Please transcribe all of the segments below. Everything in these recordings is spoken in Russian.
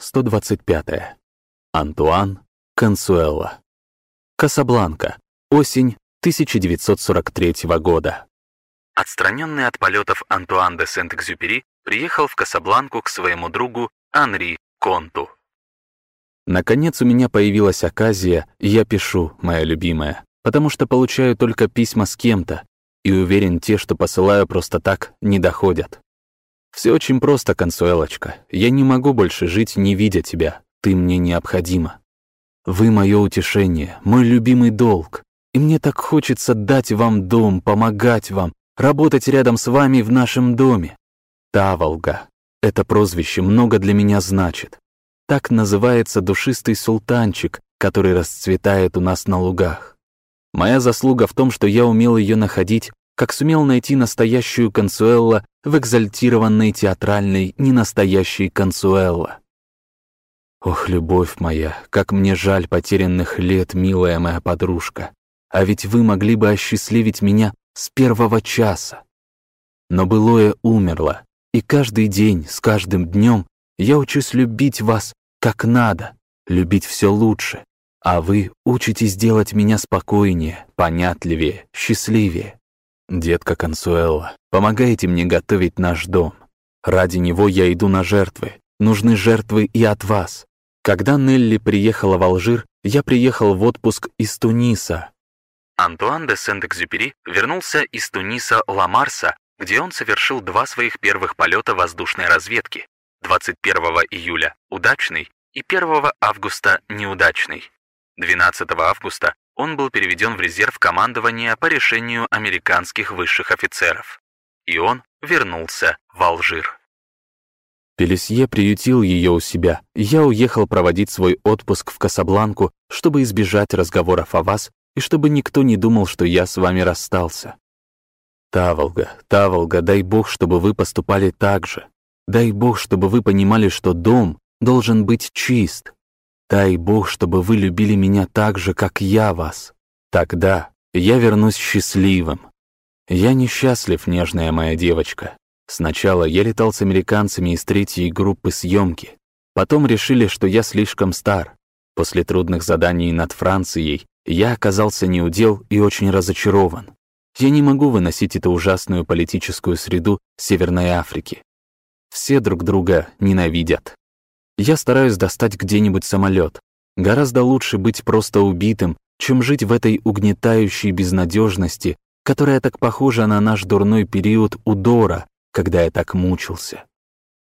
125. Антуан Консуэлла. Касабланка. Осень 1943 года. Отстраненный от полетов Антуан де Сент-Экзюпери приехал в Касабланку к своему другу Анри Конту. Наконец у меня появилась оказия, я пишу, моя любимая, потому что получаю только письма с кем-то, и уверен, те, что посылаю просто так, не доходят. Все очень просто, Консуэлочка. Я не могу больше жить, не видя тебя. Ты мне необходима. Вы мое утешение, мой любимый долг. И мне так хочется дать вам дом, помогать вам, работать рядом с вами в нашем доме. Таволга. Это прозвище много для меня значит. Так называется душистый султанчик, который расцветает у нас на лугах. Моя заслуга в том, что я умел ее находить как сумел найти настоящую Консуэлла в экзальтированной театральной ненастоящей Консуэлла. Ох, любовь моя, как мне жаль потерянных лет, милая моя подружка. А ведь вы могли бы осчастливить меня с первого часа. Но былое умерло, и каждый день, с каждым днем я учусь любить вас как надо, любить все лучше, а вы учитесь делать меня спокойнее, понятливее, счастливее. «Детка Консуэлла, помогайте мне готовить наш дом. Ради него я иду на жертвы. Нужны жертвы и от вас. Когда Нелли приехала в Алжир, я приехал в отпуск из Туниса». Антуан де Сент-Экзюпери вернулся из Туниса Ла-Марса, где он совершил два своих первых полета воздушной разведки. 21 июля – удачный и 1 августа – неудачный. 12 августа он был переведен в резерв командования по решению американских высших офицеров. И он вернулся в Алжир. Пелесье приютил ее у себя, я уехал проводить свой отпуск в Касабланку, чтобы избежать разговоров о вас и чтобы никто не думал, что я с вами расстался. Таволга, Таволга, дай Бог, чтобы вы поступали так же. Дай Бог, чтобы вы понимали, что дом должен быть чист, Дай Бог, чтобы вы любили меня так же, как я вас. Тогда я вернусь счастливым. Я несчастлив, нежная моя девочка. Сначала я летал с американцами из третьей группы съемки. Потом решили, что я слишком стар. После трудных заданий над Францией я оказался неудел и очень разочарован. Я не могу выносить эту ужасную политическую среду Северной Африки. Все друг друга ненавидят. Я стараюсь достать где-нибудь самолет. Гораздо лучше быть просто убитым, чем жить в этой угнетающей безнадежности, которая так похожа на наш дурной период удора, когда я так мучился.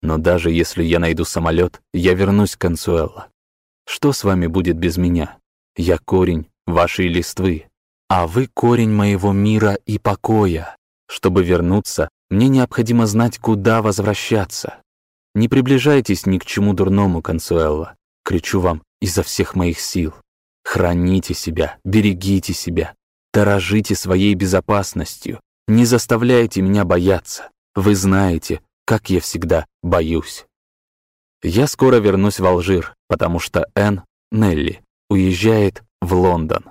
Но даже если я найду самолет, я вернусь к Консуэлло. Что с вами будет без меня? Я корень вашей листвы, а вы корень моего мира и покоя. Чтобы вернуться, мне необходимо знать, куда возвращаться. Не приближайтесь ни к чему дурному, Консуэлла. Кричу вам изо всех моих сил. Храните себя, берегите себя, дорожите своей безопасностью. Не заставляйте меня бояться. Вы знаете, как я всегда боюсь. Я скоро вернусь в Алжир, потому что Энн, Нелли, уезжает в Лондон.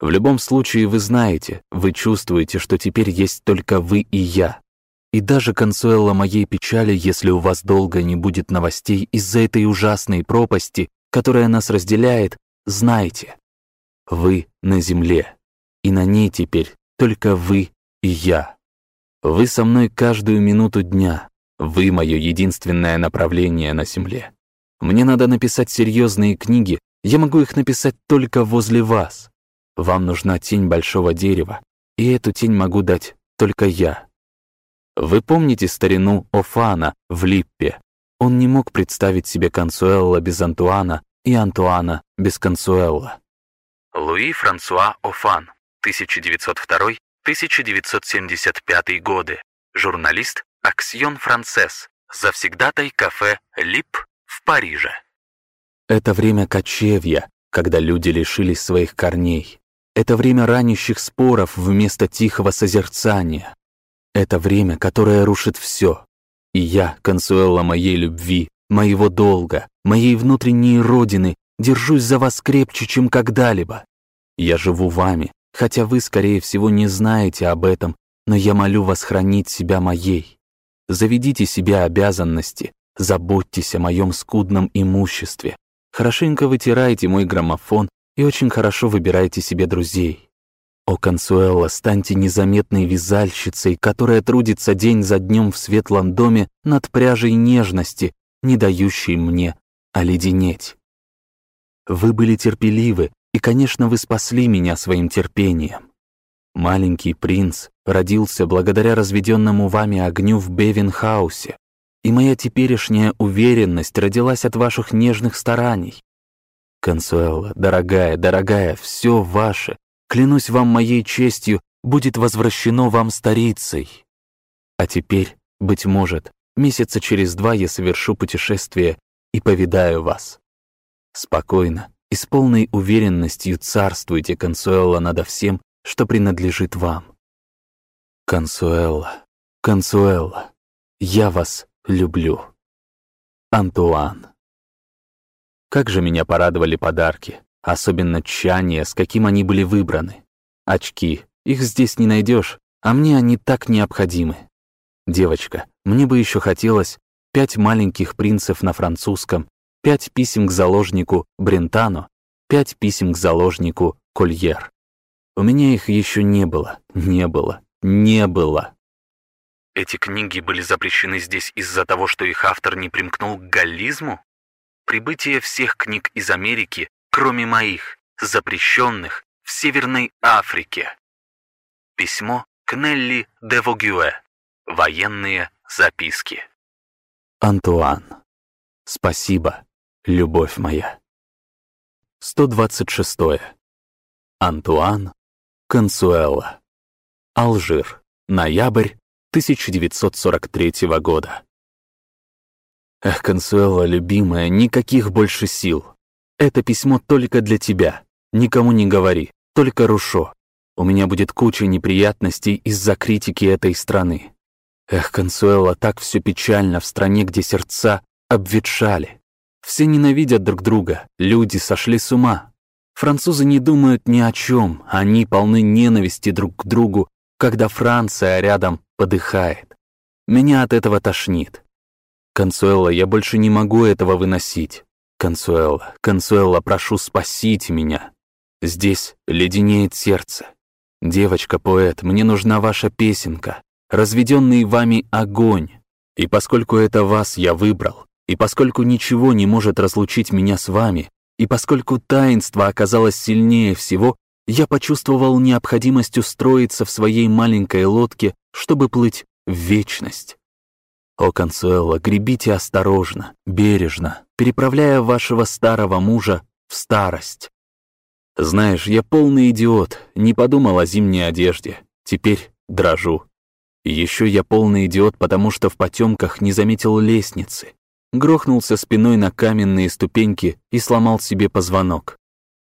В любом случае вы знаете, вы чувствуете, что теперь есть только вы и я. И даже консуэла моей печали, если у вас долго не будет новостей из-за этой ужасной пропасти, которая нас разделяет, знайте, вы на земле, и на ней теперь только вы и я. Вы со мной каждую минуту дня, вы мое единственное направление на земле. Мне надо написать серьезные книги, я могу их написать только возле вас. Вам нужна тень большого дерева, и эту тень могу дать только я. Вы помните старину Офана в Липпе? Он не мог представить себе Консуэлла без Антуана и Антуана без Консуэлла. Луи Франсуа Офан, 1902-1975 годы, журналист «Аксьон Францесс», завсегдатай кафе «Лип» в Париже. Это время кочевья, когда люди лишились своих корней. Это время ранящих споров вместо тихого созерцания. Это время, которое рушит все. И я, консуэла моей любви, моего долга, моей внутренней родины, держусь за вас крепче, чем когда-либо. Я живу вами, хотя вы, скорее всего, не знаете об этом, но я молю вас хранить себя моей. Заведите себе обязанности, заботьтесь о моем скудном имуществе, хорошенько вытирайте мой граммофон и очень хорошо выбирайте себе друзей. О, Консуэлла, станьте незаметной вязальщицей, которая трудится день за днем в светлом доме над пряжей нежности, не дающей мне оледенеть. Вы были терпеливы, и, конечно, вы спасли меня своим терпением. Маленький принц родился благодаря разведенному вами огню в Бевенхаусе, и моя теперешняя уверенность родилась от ваших нежных стараний. Консуэла, дорогая, дорогая, все ваше, клянусь вам моей честью, будет возвращено вам старицей. А теперь, быть может, месяца через два я совершу путешествие и повидаю вас. Спокойно и с полной уверенностью царствуйте, Консуэлла, надо всем, что принадлежит вам. Консуэлла, Консуэлла, я вас люблю. Антуан. Как же меня порадовали подарки, особенно тщание, с каким они были выбраны. Очки, их здесь не найдешь, а мне они так необходимы. Девочка, мне бы еще хотелось пять маленьких принцев на французском, пять писем к заложнику Брентано, пять писем к заложнику Кольер. У меня их еще не было, не было, не было. Эти книги были запрещены здесь из-за того, что их автор не примкнул к галлизму? Прибытие всех книг из Америки кроме моих, запрещенных в Северной Африке. Письмо к Нелли де Вогюэ. Военные записки. Антуан. Спасибо, любовь моя. 126. Антуан Консуэла. Алжир. Ноябрь 1943 года. Эх, Консуэла, любимая, никаких больше сил. Это письмо только для тебя. Никому не говори, только Рушо. У меня будет куча неприятностей из-за критики этой страны. Эх, Консуэла, так все печально в стране, где сердца обветшали. Все ненавидят друг друга, люди сошли с ума. Французы не думают ни о чем, они полны ненависти друг к другу, когда Франция рядом подыхает. Меня от этого тошнит. Консуэла, я больше не могу этого выносить. Консуэла, Консуэла, прошу, спасите меня. Здесь леденеет сердце. Девочка-поэт, мне нужна ваша песенка, разведенный вами огонь. И поскольку это вас я выбрал, и поскольку ничего не может разлучить меня с вами, и поскольку таинство оказалось сильнее всего, я почувствовал необходимость устроиться в своей маленькой лодке, чтобы плыть в вечность. О, Консуэло, гребите осторожно, бережно, переправляя вашего старого мужа в старость. Знаешь, я полный идиот, не подумал о зимней одежде. Теперь дрожу. Еще я полный идиот, потому что в потемках не заметил лестницы. Грохнулся спиной на каменные ступеньки и сломал себе позвонок.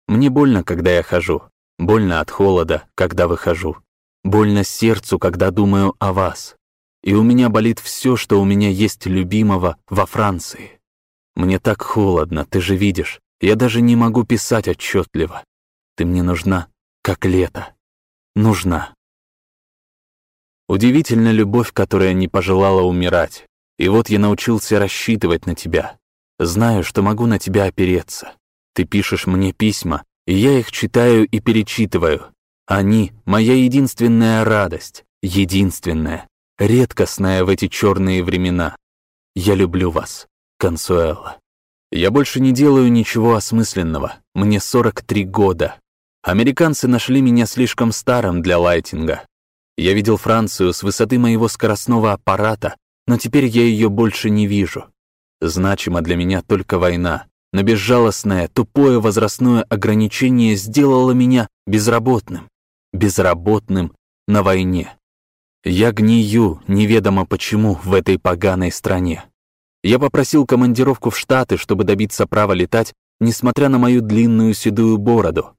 Мне больно, когда я хожу. Больно от холода, когда выхожу. Больно сердцу, когда думаю о вас и у меня болит все, что у меня есть любимого во Франции. Мне так холодно, ты же видишь, я даже не могу писать отчетливо. Ты мне нужна, как лето. Нужна. Удивительна любовь, которая не пожелала умирать. И вот я научился рассчитывать на тебя. Знаю, что могу на тебя опереться. Ты пишешь мне письма, и я их читаю и перечитываю. Они — моя единственная радость, единственная, редкостная в эти черные времена. Я люблю вас, Консуэла. Я больше не делаю ничего осмысленного. Мне 43 года. Американцы нашли меня слишком старым для лайтинга. Я видел Францию с высоты моего скоростного аппарата, но теперь я ее больше не вижу. Значима для меня только война, но безжалостное, тупое возрастное ограничение сделало меня безработным. Безработным на войне. Я гнию, неведомо почему, в этой поганой стране. Я попросил командировку в Штаты, чтобы добиться права летать, несмотря на мою длинную седую бороду.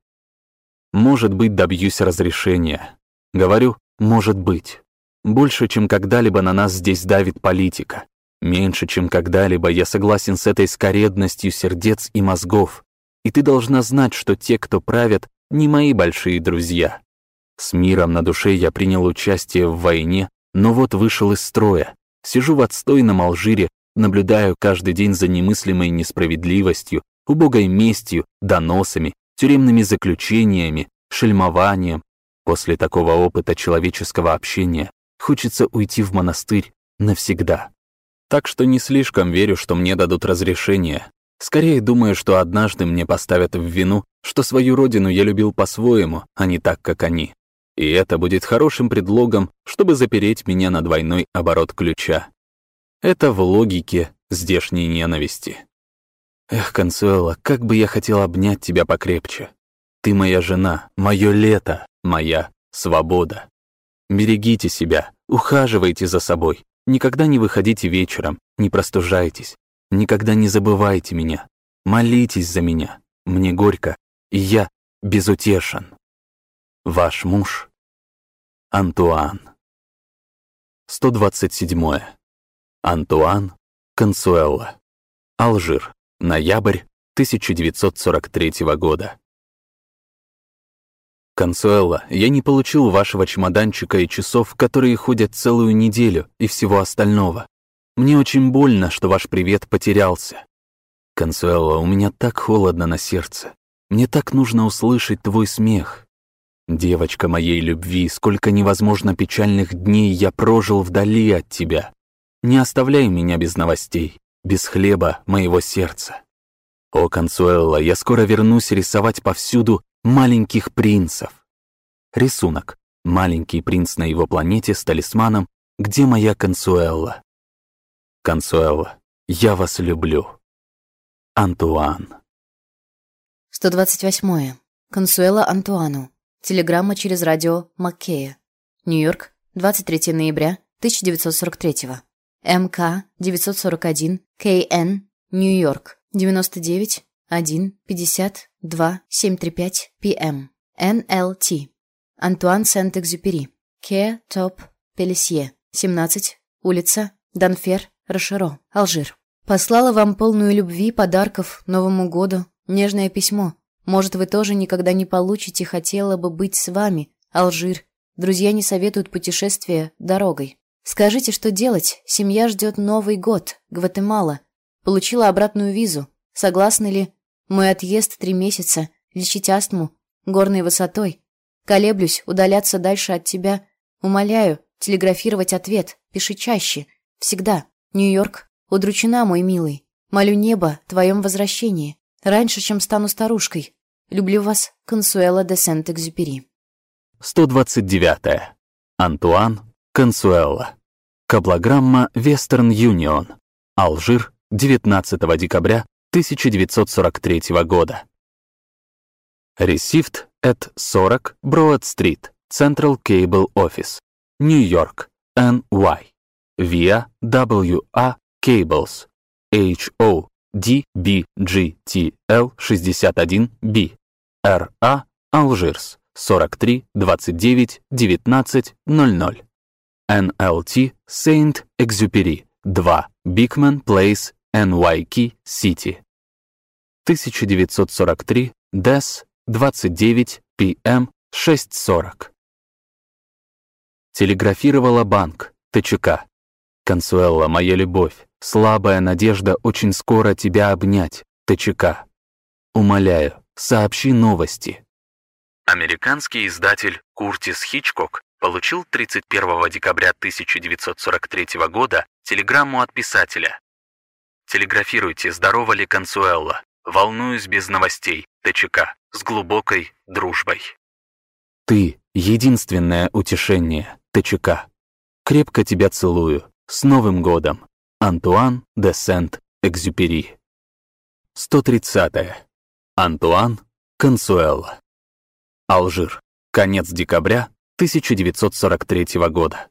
Может быть, добьюсь разрешения. Говорю, может быть. Больше, чем когда-либо на нас здесь давит политика. Меньше, чем когда-либо я согласен с этой скоредностью сердец и мозгов. И ты должна знать, что те, кто правят, не мои большие друзья. С миром на душе я принял участие в войне, но вот вышел из строя. Сижу в отстойном Алжире, наблюдаю каждый день за немыслимой несправедливостью, убогой местью, доносами, тюремными заключениями, шельмованием. После такого опыта человеческого общения хочется уйти в монастырь навсегда. Так что не слишком верю, что мне дадут разрешение. Скорее думаю, что однажды мне поставят в вину, что свою родину я любил по-своему, а не так, как они. И это будет хорошим предлогом, чтобы запереть меня на двойной оборот ключа. Это в логике здешней ненависти. Эх, Консуэла, как бы я хотел обнять тебя покрепче. Ты моя жена, мое лето, моя свобода. Берегите себя, ухаживайте за собой, никогда не выходите вечером, не простужайтесь, никогда не забывайте меня, молитесь за меня, мне горько, и я безутешен. Ваш муж Антуан. 127. Антуан Консуэлла. Алжир. Ноябрь 1943 года. Консуэлла, я не получил вашего чемоданчика и часов, которые ходят целую неделю, и всего остального. Мне очень больно, что ваш привет потерялся. Консуэлла, у меня так холодно на сердце. Мне так нужно услышать твой смех. Девочка моей любви, сколько невозможно печальных дней я прожил вдали от тебя. Не оставляй меня без новостей, без хлеба моего сердца. О, Консуэлла, я скоро вернусь рисовать повсюду маленьких принцев. Рисунок. Маленький принц на его планете с талисманом «Где моя Консуэлла?» Консуэлла, я вас люблю. Антуан. 128. Консуэла Антуану. Телеграмма через радио Маккея. Нью-Йорк, 23 ноября 1943. МК 941 КН, Нью-Йорк, 99 1 52 735 ПМ. НЛТ. Антуан Сент-Экзюпери. Ке Топ Пелесье. 17. Улица Данфер, Рошеро, Алжир. Послала вам полную любви, подарков, Новому году, нежное письмо. Может, вы тоже никогда не получите, хотела бы быть с вами. Алжир. Друзья не советуют путешествия дорогой. Скажите, что делать? Семья ждет Новый год. Гватемала. Получила обратную визу. Согласны ли? Мой отъезд три месяца. Лечить астму. Горной высотой. Колеблюсь, удаляться дальше от тебя. Умоляю, телеграфировать ответ. Пиши чаще. Всегда. Нью-Йорк. Удручена, мой милый. Молю небо, твоем возвращении. Раньше, чем стану старушкой. Люблю вас, Консуэла де Сент-Экзюпери. 129. Антуан Консуэлла. Каблограмма Western Union. Алжир, 19 декабря 1943 года. Received at 40 Broad Street, Central Cable Office, New York, NY. Via WA Cables. HO DBGTL61B, РА Алжирс 43 29 19 00, НЛТ Saint Exupéry 2 Бикмен Плейс NYK City 1943 DES 29 PM 640 Телеграфировала банк, ТЧК. Консуэлла, моя любовь, Слабая надежда очень скоро тебя обнять, ТЧК. Умоляю, сообщи новости. Американский издатель Куртис Хичкок получил 31 декабря 1943 года телеграмму от писателя. «Телеграфируйте, здорова ли Консуэлла? Волнуюсь без новостей, ТЧК, с глубокой дружбой». Ты — единственное утешение, ТЧК. Крепко тебя целую. С Новым годом! Антуан де Сент-Экзюпери. 130. Антуан Консуэлла. Алжир. Конец декабря 1943 года.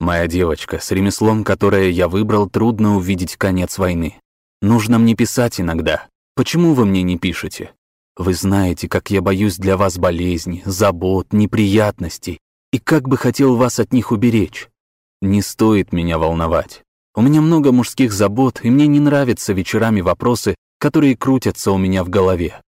Моя девочка, с ремеслом, которое я выбрал, трудно увидеть конец войны. Нужно мне писать иногда. Почему вы мне не пишете? Вы знаете, как я боюсь для вас болезни, забот, неприятностей, и как бы хотел вас от них уберечь. Не стоит меня волновать. У меня много мужских забот, и мне не нравятся вечерами вопросы, которые крутятся у меня в голове.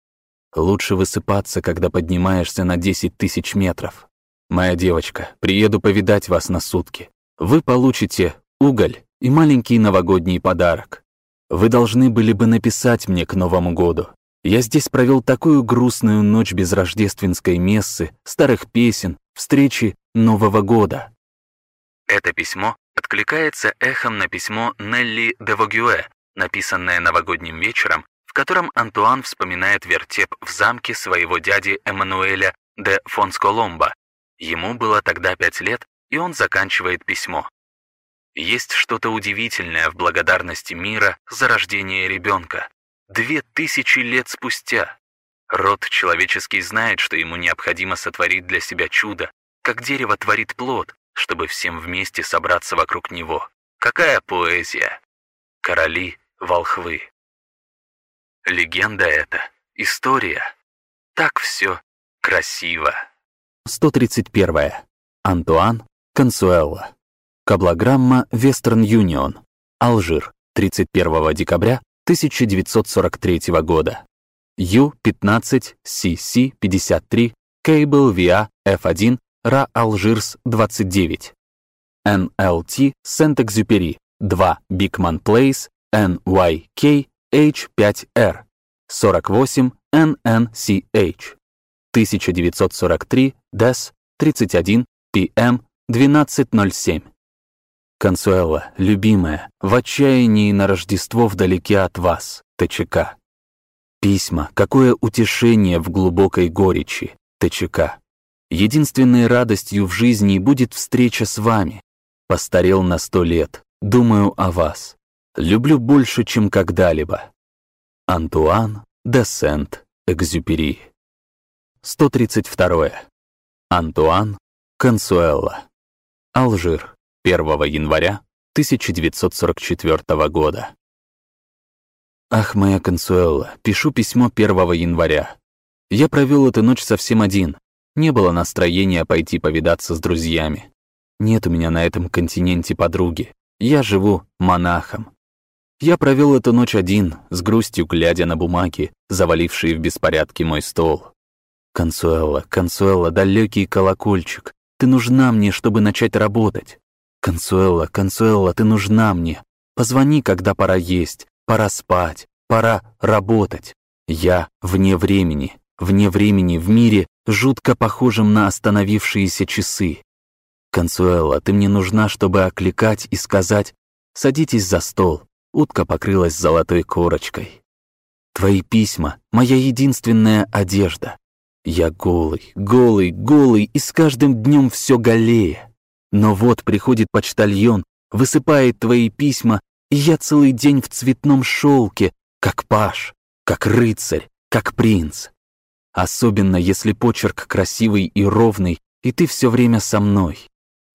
Лучше высыпаться, когда поднимаешься на 10 тысяч метров. Моя девочка, приеду повидать вас на сутки. Вы получите уголь и маленький новогодний подарок. Вы должны были бы написать мне к Новому году. Я здесь провел такую грустную ночь без рождественской мессы, старых песен, встречи Нового года. Это письмо откликается эхом на письмо Нелли де Вогюэ, написанное новогодним вечером, в котором Антуан вспоминает вертеп в замке своего дяди Эммануэля де Фонсколомба. Ему было тогда пять лет, и он заканчивает письмо. Есть что-то удивительное в благодарности мира за рождение ребенка. Две тысячи лет спустя. Род человеческий знает, что ему необходимо сотворить для себя чудо, как дерево творит плод, чтобы всем вместе собраться вокруг него. Какая поэзия! Короли, волхвы. Легенда это, история. Так все красиво. 131. Антуан Консуэлла. Каблограмма Western Union. Алжир. 31 декабря 1943 года. U-15-CC-53 Cable VA F1 Ra Algiers 29. NLT Saint-Exupéry 2 Bigman Place NYK H5R 48 NNCH 1943 DES 31 PM 1207 Консуэла, любимая, в отчаянии на Рождество вдалеке от вас, ТЧК. Письма, какое утешение в глубокой горечи, ТЧК. Единственной радостью в жизни будет встреча с вами. Постарел на сто лет, думаю о вас. Люблю больше, чем когда-либо. Антуан де Сент-Экзюпери. 132. Антуан Консуэлла. Алжир. 1 января 1944 года. Ах, моя Консуэлла, пишу письмо 1 января. Я провел эту ночь совсем один. Не было настроения пойти повидаться с друзьями. Нет у меня на этом континенте подруги. Я живу монахом. Я провел эту ночь один, с грустью глядя на бумаги, завалившие в беспорядке мой стол. Консуэлла, Консуэлла, далекий колокольчик, ты нужна мне, чтобы начать работать. «Консуэлла, Консуэлла, ты нужна мне. Позвони, когда пора есть, пора спать, пора работать. Я вне времени, вне времени в мире, жутко похожем на остановившиеся часы. Консуэлла, ты мне нужна, чтобы окликать и сказать «Садитесь за стол». Утка покрылась золотой корочкой. Твои письма — моя единственная одежда. Я голый, голый, голый, и с каждым днем все голее. Но вот приходит почтальон, высыпает твои письма, и я целый день в цветном шелке, как паш, как рыцарь, как принц. Особенно, если почерк красивый и ровный, и ты все время со мной.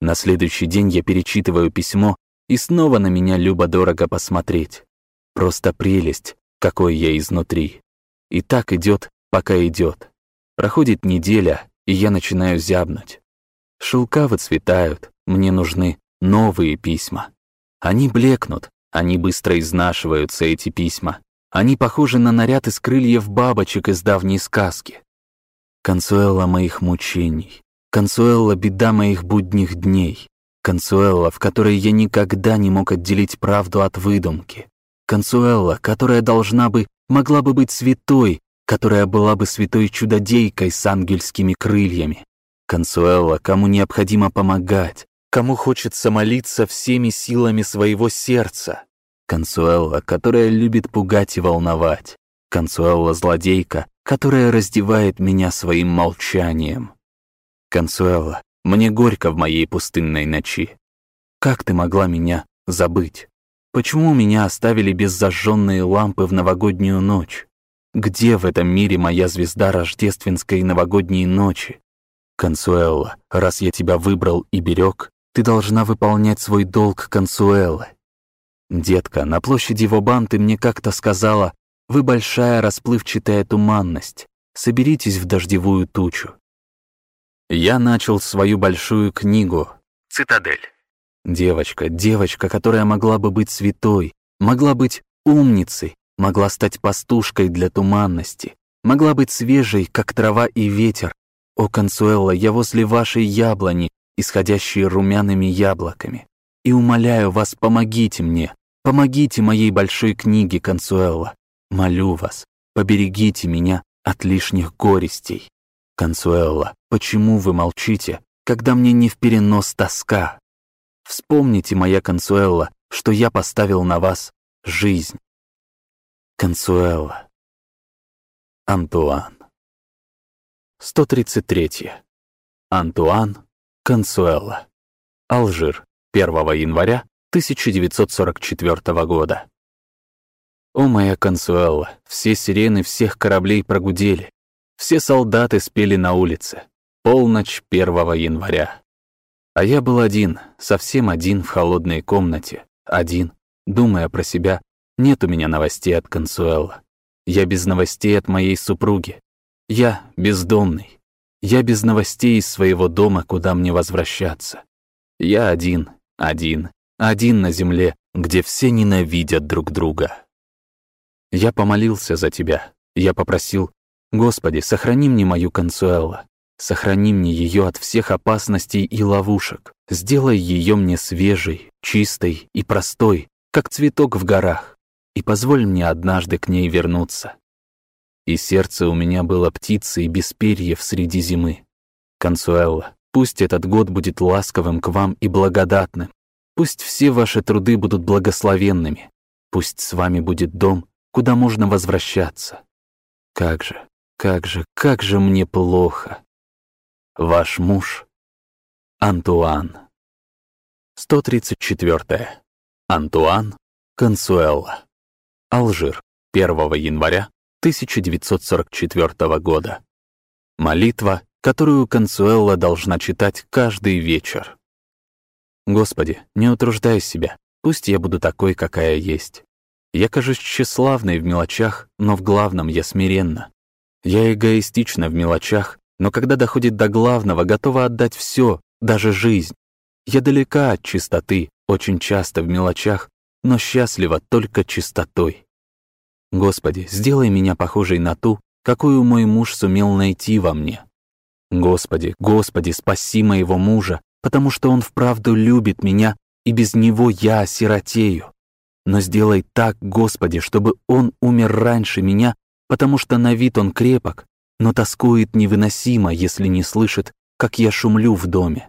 На следующий день я перечитываю письмо, и снова на меня любо-дорого посмотреть. Просто прелесть, какой я изнутри. И так идет, пока идет. Проходит неделя, и я начинаю зябнуть. Шелка выцветают, мне нужны новые письма. Они блекнут, они быстро изнашиваются, эти письма. Они похожи на наряд из крыльев бабочек из давней сказки. Консуэлла моих мучений, консуэлла беда моих будних дней, консуэлла, в которой я никогда не мог отделить правду от выдумки, консуэлла, которая должна бы, могла бы быть святой, которая была бы святой чудодейкой с ангельскими крыльями, Консуэла, кому необходимо помогать, кому хочется молиться всеми силами своего сердца. Консуэла, которая любит пугать и волновать. Консуэла злодейка, которая раздевает меня своим молчанием. Консуэла, мне горько в моей пустынной ночи. Как ты могла меня забыть? Почему меня оставили без зажженные лампы в новогоднюю ночь? Где в этом мире моя звезда рождественской новогодней ночи? Консуэлла, раз я тебя выбрал и берег, ты должна выполнять свой долг, Консуэлла. Детка, на площади Вобан ты мне как-то сказала, вы большая расплывчатая туманность, соберитесь в дождевую тучу. Я начал свою большую книгу «Цитадель». Девочка, девочка, которая могла бы быть святой, могла быть умницей, могла стать пастушкой для туманности, могла быть свежей, как трава и ветер, «О, Консуэлла, я возле вашей яблони, исходящей румяными яблоками. и умоляю вас, помогите мне. Помогите моей большой книге, Консуэлла. Молю вас, поберегите меня от лишних горестей. Консуэлла, почему вы молчите, когда мне не в перенос тоска? Вспомните, моя Консуэлла, что я поставил на вас жизнь. Консуэлла. Антуан. 133. Антуан Консуэлла. Алжир. 1 января 1944 года. О, моя Консуэлла, все сирены всех кораблей прогудели, все солдаты спели на улице. Полночь 1 января. А я был один, совсем один в холодной комнате, один, думая про себя, нет у меня новостей от Консуэлла. Я без новостей от моей супруги. Я бездомный. Я без новостей из своего дома, куда мне возвращаться. Я один, один, один на земле, где все ненавидят друг друга. Я помолился за тебя. Я попросил, Господи, сохрани мне мою Консуэлла. Сохрани мне ее от всех опасностей и ловушек. Сделай ее мне свежей, чистой и простой, как цветок в горах, и позволь мне однажды к ней вернуться. И сердце у меня было птицей без перьев среди зимы. Консуэлла, пусть этот год будет ласковым к вам и благодатным. Пусть все ваши труды будут благословенными. Пусть с вами будет дом, куда можно возвращаться. Как же, как же, как же мне плохо. Ваш муж Антуан. 134. Антуан Консуэлла. Алжир. 1 января 1944 года. Молитва, которую Консуэлла должна читать каждый вечер. Господи, не утруждай себя, пусть я буду такой, какая есть. Я кажусь тщеславной в мелочах, но в главном я смиренна. Я эгоистична в мелочах, но когда доходит до главного, готова отдать все, даже жизнь. Я далека от чистоты, очень часто в мелочах, но счастлива только чистотой. Господи, сделай меня похожей на ту, какую мой муж сумел найти во мне. Господи, Господи, спаси моего мужа, потому что он вправду любит меня, и без него я осиротею. Но сделай так, Господи, чтобы он умер раньше меня, потому что на вид он крепок, но тоскует невыносимо, если не слышит, как я шумлю в доме.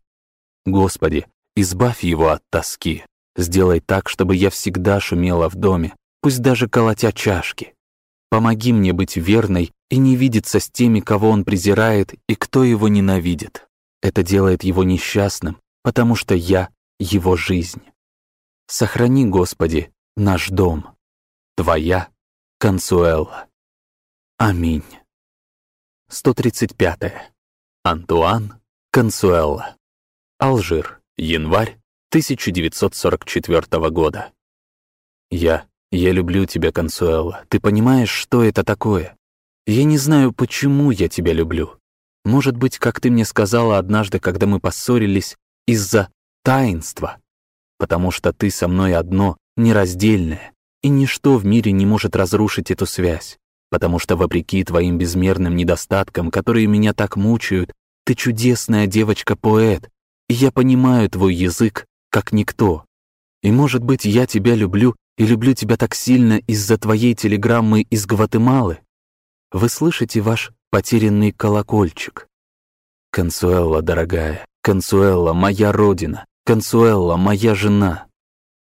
Господи, избавь его от тоски. Сделай так, чтобы я всегда шумела в доме, пусть даже колотя чашки. Помоги мне быть верной и не видеться с теми, кого он презирает и кто его ненавидит. Это делает его несчастным, потому что я — его жизнь. Сохрани, Господи, наш дом. Твоя Консуэла. Аминь. 135. -е. Антуан Консуэла. Алжир. Январь 1944 года. Я я люблю тебя, Консуэла. Ты понимаешь, что это такое? Я не знаю, почему я тебя люблю. Может быть, как ты мне сказала однажды, когда мы поссорились, из-за таинства. Потому что ты со мной одно, нераздельное, и ничто в мире не может разрушить эту связь. Потому что, вопреки твоим безмерным недостаткам, которые меня так мучают, ты чудесная девочка-поэт, и я понимаю твой язык, как никто. И, может быть, я тебя люблю и люблю тебя так сильно из-за твоей телеграммы из Гватемалы. Вы слышите ваш потерянный колокольчик? Консуэлла, дорогая, Консуэлла, моя родина, Консуэлла, моя жена.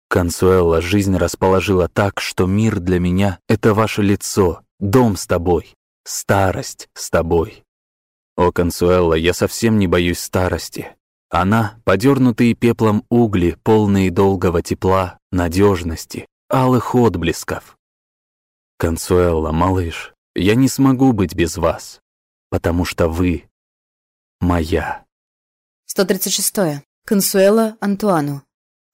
Консуэлла, жизнь расположила так, что мир для меня — это ваше лицо, дом с тобой, старость с тобой. О, Консуэлла, я совсем не боюсь старости. Она — подернутые пеплом угли, полные долгого тепла, надежности, алых отблесков. Консуэлла, малыш, я не смогу быть без вас, потому что вы моя. 136. Консуэла Антуану.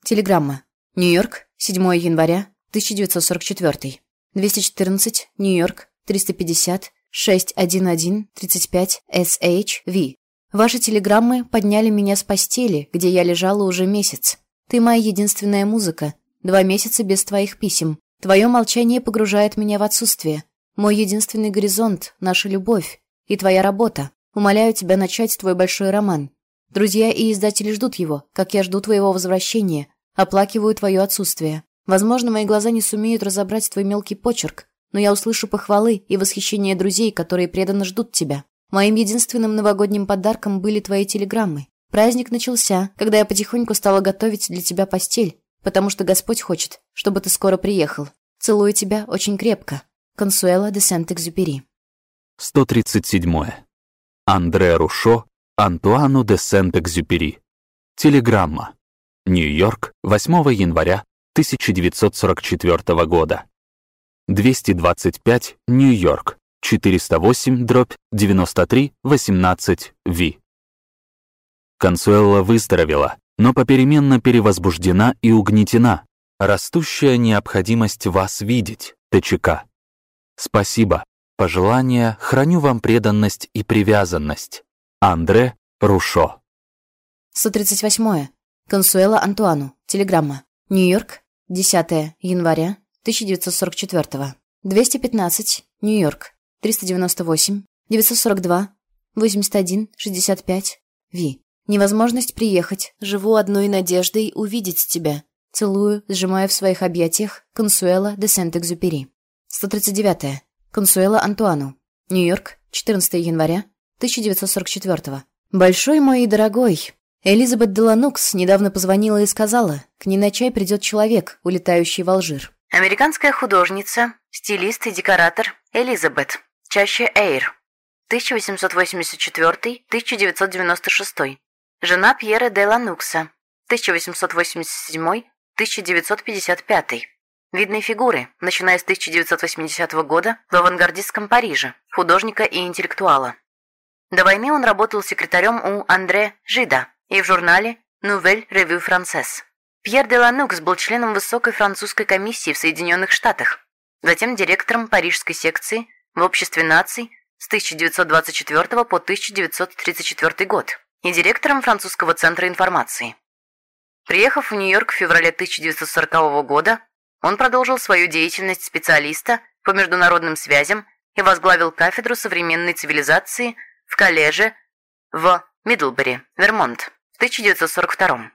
Телеграмма. Нью-Йорк, 7 января 1944. 214, Нью-Йорк, 350, 611, 35, SHV. Ваши телеграммы подняли меня с постели, где я лежала уже месяц. Ты моя единственная музыка, Два месяца без твоих писем. Твое молчание погружает меня в отсутствие. Мой единственный горизонт — наша любовь. И твоя работа. Умоляю тебя начать твой большой роман. Друзья и издатели ждут его, как я жду твоего возвращения. Оплакиваю твое отсутствие. Возможно, мои глаза не сумеют разобрать твой мелкий почерк, но я услышу похвалы и восхищение друзей, которые преданно ждут тебя. Моим единственным новогодним подарком были твои телеграммы. Праздник начался, когда я потихоньку стала готовить для тебя постель, потому что Господь хочет, чтобы ты скоро приехал. Целую тебя очень крепко. Консуэла де Сент-Экзюпери. 137. Андре Рушо Антуану де Сент-Экзюпери. Телеграмма. Нью-Йорк, 8 января 1944 года. 225, Нью-Йорк, 408, дробь, 93, 18, Ви. Консуэлла выздоровела, но попеременно перевозбуждена и угнетена. Растущая необходимость вас видеть, ТЧК. Спасибо. Пожелания, храню вам преданность и привязанность. Андре Рушо. 138. Консуэла Антуану. Телеграмма. Нью-Йорк, 10 января 1944. 215. Нью-Йорк. 398. 942. 81. 65. Ви. Невозможность приехать. Живу одной надеждой увидеть тебя. Целую, сжимая в своих объятиях Консуэла де Сент-Экзюпери. 139. Консуэла Антуану. Нью-Йорк, 14 января 1944. Большой мой и дорогой, Элизабет Деланукс недавно позвонила и сказала, к ней на чай придет человек, улетающий в Алжир. Американская художница, стилист и декоратор Элизабет, чаще Эйр, 1884-1996. Жена Пьера де Ланукса, 1887-1955. Видные фигуры, начиная с 1980 года в авангардистском Париже, художника и интеллектуала. До войны он работал секретарем у Андре Жида и в журнале «Nouvelle Revue Française». Пьер де Ланукс был членом высокой французской комиссии в Соединенных Штатах, затем директором парижской секции в Обществе наций с 1924 по 1934 год и директором французского центра информации. Приехав в Нью-Йорк в феврале 1940 года, он продолжил свою деятельность специалиста по международным связям и возглавил кафедру современной цивилизации в коллеже в Мидлбери, Вермонт, в 1942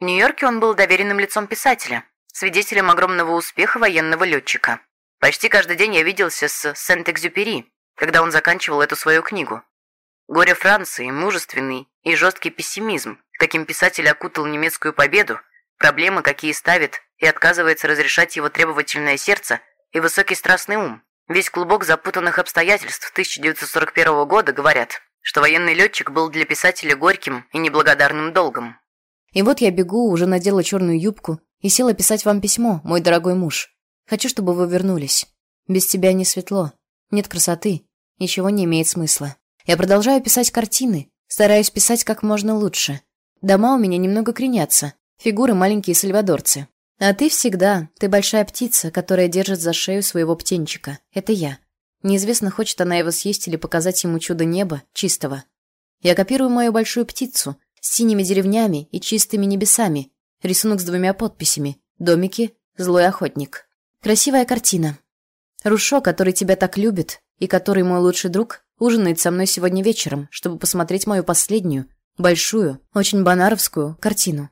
В Нью-Йорке он был доверенным лицом писателя, свидетелем огромного успеха военного летчика. Почти каждый день я виделся с Сент-Экзюпери, когда он заканчивал эту свою книгу. Горе Франции, мужественный и жесткий пессимизм, каким писатель окутал немецкую победу, проблемы, какие ставит и отказывается разрешать его требовательное сердце и высокий страстный ум. Весь клубок запутанных обстоятельств 1941 года говорят, что военный летчик был для писателя горьким и неблагодарным долгом. И вот я бегу, уже надела черную юбку и села писать вам письмо, мой дорогой муж. Хочу, чтобы вы вернулись. Без тебя не светло, нет красоты, ничего не имеет смысла. Я продолжаю писать картины, стараюсь писать как можно лучше. Дома у меня немного кренятся, фигуры маленькие сальвадорцы. А ты всегда, ты большая птица, которая держит за шею своего птенчика. Это я. Неизвестно, хочет она его съесть или показать ему чудо неба, чистого. Я копирую мою большую птицу с синими деревнями и чистыми небесами, рисунок с двумя подписями, домики, злой охотник. Красивая картина. Рушо, который тебя так любит, и который мой лучший друг, ужинает со мной сегодня вечером, чтобы посмотреть мою последнюю, большую, очень банаровскую картину.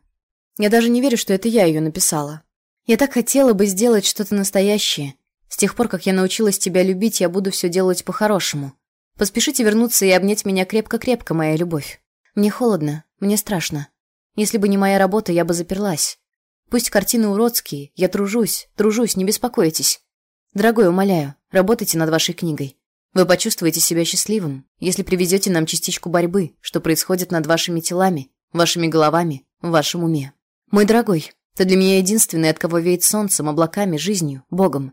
Я даже не верю, что это я ее написала. Я так хотела бы сделать что-то настоящее, с тех пор, как я научилась тебя любить, я буду все делать по-хорошему. Поспешите вернуться и обнять меня крепко-крепко, моя любовь. Мне холодно, мне страшно. Если бы не моя работа, я бы заперлась. Пусть картины уродские, я тружусь, тружусь, не беспокойтесь. Дорогой, умоляю, работайте над вашей книгой. Вы почувствуете себя счастливым, если привезете нам частичку борьбы, что происходит над вашими телами, вашими головами, в вашем уме. Мой дорогой, ты для меня единственный, от кого веет солнцем, облаками, жизнью, Богом.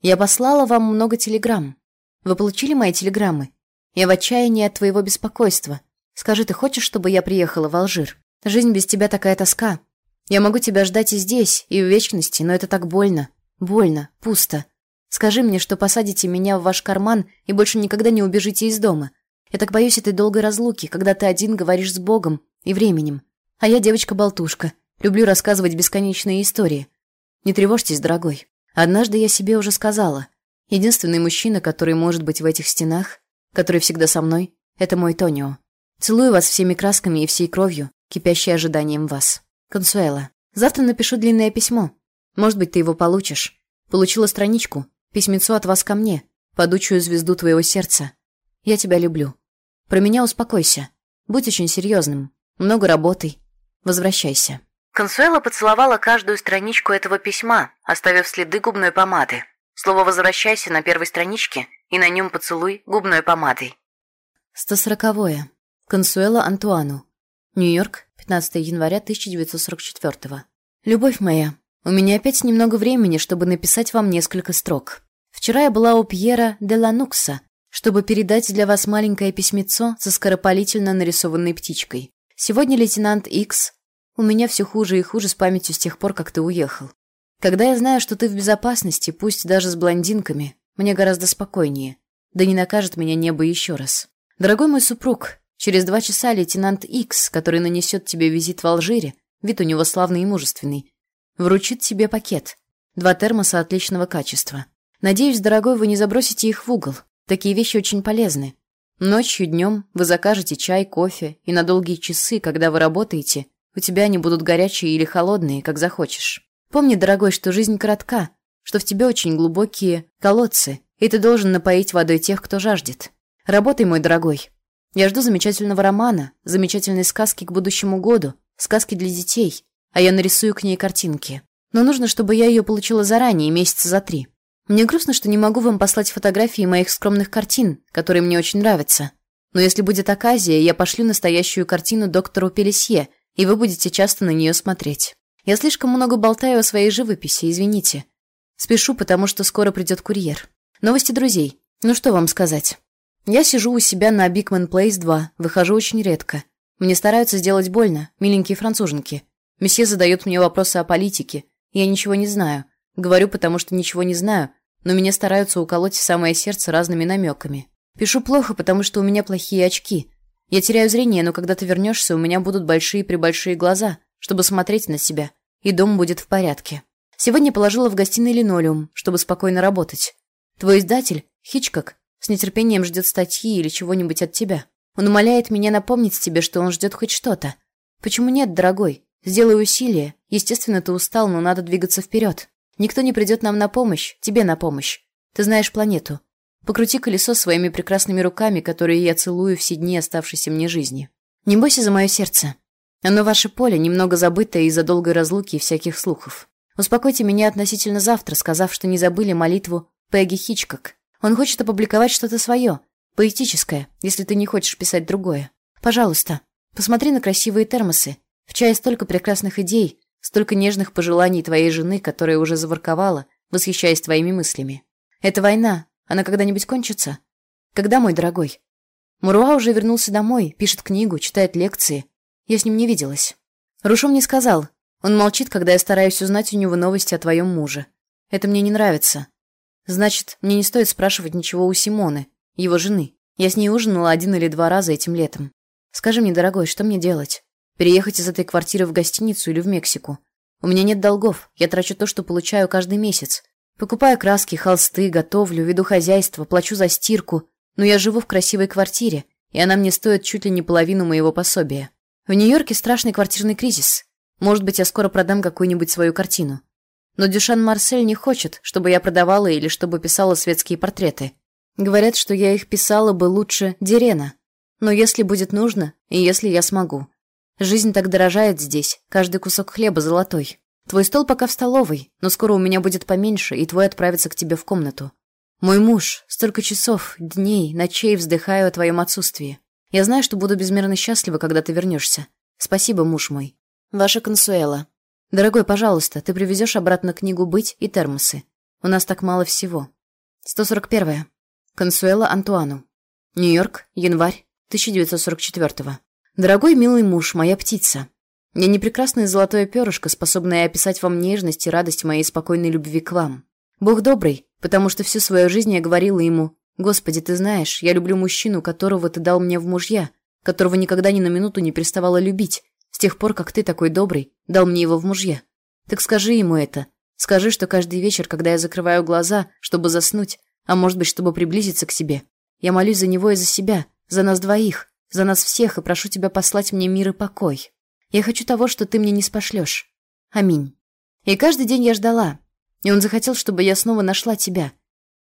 Я послала вам много телеграмм. Вы получили мои телеграммы? Я в отчаянии от твоего беспокойства. Скажи, ты хочешь, чтобы я приехала в Алжир? Жизнь без тебя такая тоска. Я могу тебя ждать и здесь, и в вечности, но это так больно. Больно, пусто. Скажи мне, что посадите меня в ваш карман и больше никогда не убежите из дома. Я так боюсь этой долгой разлуки, когда ты один говоришь с Богом и временем. А я девочка-болтушка. Люблю рассказывать бесконечные истории. Не тревожьтесь, дорогой. Однажды я себе уже сказала, единственный мужчина, который может быть в этих стенах, который всегда со мной, это мой Тонио. Целую вас всеми красками и всей кровью, кипящей ожиданием вас. Консуэла. Завтра напишу длинное письмо. Может быть, ты его получишь. Получила страничку, письмецо от вас ко мне, падучую звезду твоего сердца. Я тебя люблю. Про меня успокойся. Будь очень серьезным. Много работай. Возвращайся». Консуэла поцеловала каждую страничку этого письма, оставив следы губной помады. Слово «возвращайся» на первой страничке и на нем поцелуй губной помадой. 140. Консуэла Антуану. Нью-Йорк, 15 января 1944. Любовь моя, у меня опять немного времени, чтобы написать вам несколько строк. Вчера я была у Пьера де Ланукса, чтобы передать для вас маленькое письмецо со скоропалительно нарисованной птичкой. Сегодня лейтенант Икс. У меня все хуже и хуже с памятью с тех пор, как ты уехал. Когда я знаю, что ты в безопасности, пусть даже с блондинками, мне гораздо спокойнее. Да не накажет меня небо еще раз. Дорогой мой супруг, через два часа лейтенант Икс, который нанесет тебе визит в Алжире, вид у него славный и мужественный, вручит тебе пакет. Два термоса отличного качества. Надеюсь, дорогой, вы не забросите их в угол. Такие вещи очень полезны. Ночью, днем вы закажете чай, кофе, и на долгие часы, когда вы работаете, у тебя они будут горячие или холодные, как захочешь. Помни, дорогой, что жизнь коротка, что в тебе очень глубокие колодцы, и ты должен напоить водой тех, кто жаждет. Работай, мой дорогой. Я жду замечательного романа, замечательной сказки к будущему году, сказки для детей, а я нарисую к ней картинки. Но нужно, чтобы я ее получила заранее, месяца за три. Мне грустно, что не могу вам послать фотографии моих скромных картин, которые мне очень нравятся. Но если будет оказия, я пошлю настоящую картину доктору Пелесье, и вы будете часто на нее смотреть. Я слишком много болтаю о своей живописи, извините. Спешу, потому что скоро придет курьер. Новости друзей. Ну что вам сказать? Я сижу у себя на Бикман Плейс 2, выхожу очень редко. Мне стараются сделать больно, миленькие француженки. Месье задает мне вопросы о политике. Я ничего не знаю. Говорю, потому что ничего не знаю, но меня стараются уколоть в самое сердце разными намеками. Пишу плохо, потому что у меня плохие очки. Я теряю зрение, но когда ты вернешься, у меня будут большие-пребольшие глаза, чтобы смотреть на себя, и дом будет в порядке. Сегодня положила в гостиной линолеум, чтобы спокойно работать. Твой издатель, Хичкок, с нетерпением ждет статьи или чего-нибудь от тебя. Он умоляет меня напомнить тебе, что он ждет хоть что-то. Почему нет, дорогой? Сделай усилие. Естественно, ты устал, но надо двигаться вперед. Никто не придет нам на помощь, тебе на помощь. Ты знаешь планету. Покрути колесо своими прекрасными руками, которые я целую все дни оставшейся мне жизни. Не бойся за мое сердце. Оно ваше поле, немного забытое из-за долгой разлуки и всяких слухов. Успокойте меня относительно завтра, сказав, что не забыли молитву Пегги Хичкок. Он хочет опубликовать что-то свое, поэтическое, если ты не хочешь писать другое. Пожалуйста, посмотри на красивые термосы. В чае столько прекрасных идей, Столько нежных пожеланий твоей жены, которая уже заворковала, восхищаясь твоими мыслями. Эта война, она когда-нибудь кончится? Когда, мой дорогой? Муруа уже вернулся домой, пишет книгу, читает лекции. Я с ним не виделась. Рушо мне сказал. Он молчит, когда я стараюсь узнать у него новости о твоем муже. Это мне не нравится. Значит, мне не стоит спрашивать ничего у Симоны, его жены. Я с ней ужинала один или два раза этим летом. Скажи мне, дорогой, что мне делать? Переехать из этой квартиры в гостиницу или в Мексику. У меня нет долгов, я трачу то, что получаю каждый месяц. Покупаю краски, холсты, готовлю, веду хозяйство, плачу за стирку. Но я живу в красивой квартире, и она мне стоит чуть ли не половину моего пособия. В Нью-Йорке страшный квартирный кризис. Может быть, я скоро продам какую-нибудь свою картину. Но Дюшан Марсель не хочет, чтобы я продавала или чтобы писала светские портреты. Говорят, что я их писала бы лучше Дерена. Но если будет нужно, и если я смогу. Жизнь так дорожает здесь, каждый кусок хлеба золотой. Твой стол пока в столовой, но скоро у меня будет поменьше, и твой отправится к тебе в комнату. Мой муж, столько часов, дней, ночей вздыхаю о твоем отсутствии. Я знаю, что буду безмерно счастлива, когда ты вернешься. Спасибо, муж мой. Ваша Консуэла. Дорогой, пожалуйста, ты привезешь обратно книгу «Быть» и термосы. У нас так мало всего. 141. Консуэла Антуану. Нью-Йорк, январь 1944 -го. Дорогой милый муж, моя птица. Я не прекрасное золотое перышко, способное описать вам нежность и радость моей спокойной любви к вам. Бог добрый, потому что всю свою жизнь я говорила ему, «Господи, ты знаешь, я люблю мужчину, которого ты дал мне в мужья, которого никогда ни на минуту не переставала любить, с тех пор, как ты такой добрый, дал мне его в мужья. Так скажи ему это. Скажи, что каждый вечер, когда я закрываю глаза, чтобы заснуть, а может быть, чтобы приблизиться к себе, я молюсь за него и за себя, за нас двоих, за нас всех и прошу тебя послать мне мир и покой. Я хочу того, что ты мне не спошлешь. Аминь. И каждый день я ждала. И он захотел, чтобы я снова нашла тебя.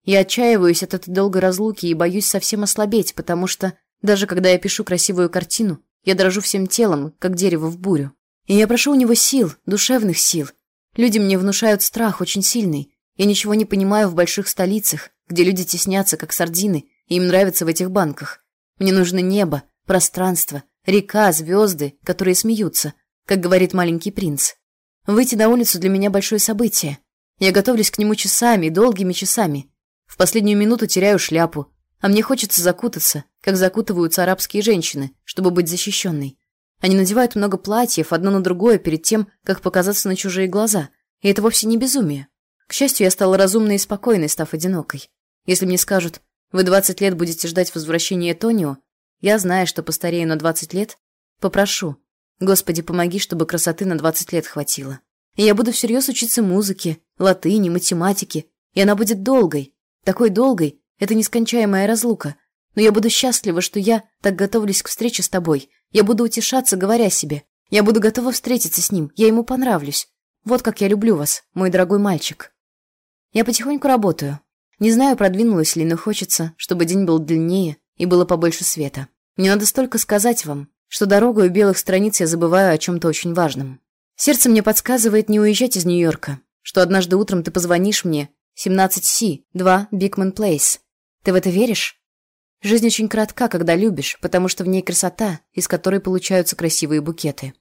Я отчаиваюсь от этой долгой разлуки и боюсь совсем ослабеть, потому что даже когда я пишу красивую картину, я дрожу всем телом, как дерево в бурю. И я прошу у него сил, душевных сил. Люди мне внушают страх очень сильный. Я ничего не понимаю в больших столицах, где люди теснятся, как сардины, и им нравится в этих банках. Мне нужно небо, пространство, река, звезды, которые смеются, как говорит маленький принц. Выйти на улицу для меня большое событие. Я готовлюсь к нему часами, долгими часами. В последнюю минуту теряю шляпу, а мне хочется закутаться, как закутываются арабские женщины, чтобы быть защищенной. Они надевают много платьев, одно на другое, перед тем, как показаться на чужие глаза. И это вовсе не безумие. К счастью, я стала разумной и спокойной, став одинокой. Если мне скажут, вы 20 лет будете ждать возвращения Тонио, я, знаю, что постарею на 20 лет, попрошу. Господи, помоги, чтобы красоты на 20 лет хватило. И я буду всерьез учиться музыке, латыни, математике, и она будет долгой, такой долгой, это нескончаемая разлука. Но я буду счастлива, что я так готовлюсь к встрече с тобой. Я буду утешаться, говоря себе. Я буду готова встретиться с ним, я ему понравлюсь. Вот как я люблю вас, мой дорогой мальчик. Я потихоньку работаю. Не знаю, продвинулась ли, но хочется, чтобы день был длиннее и было побольше света. Мне надо столько сказать вам, что дорогой белых страниц я забываю о чем-то очень важном. Сердце мне подсказывает не уезжать из Нью-Йорка, что однажды утром ты позвонишь мне 17С, 2, Бикман Плейс. Ты в это веришь? Жизнь очень коротка, когда любишь, потому что в ней красота, из которой получаются красивые букеты.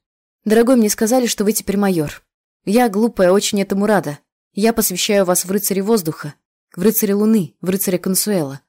Дорогой, мне сказали, что вы теперь майор. Я, глупая, очень этому рада. Я посвящаю вас в рыцаре воздуха, в рыцаре луны, в рыцаре Консуэла.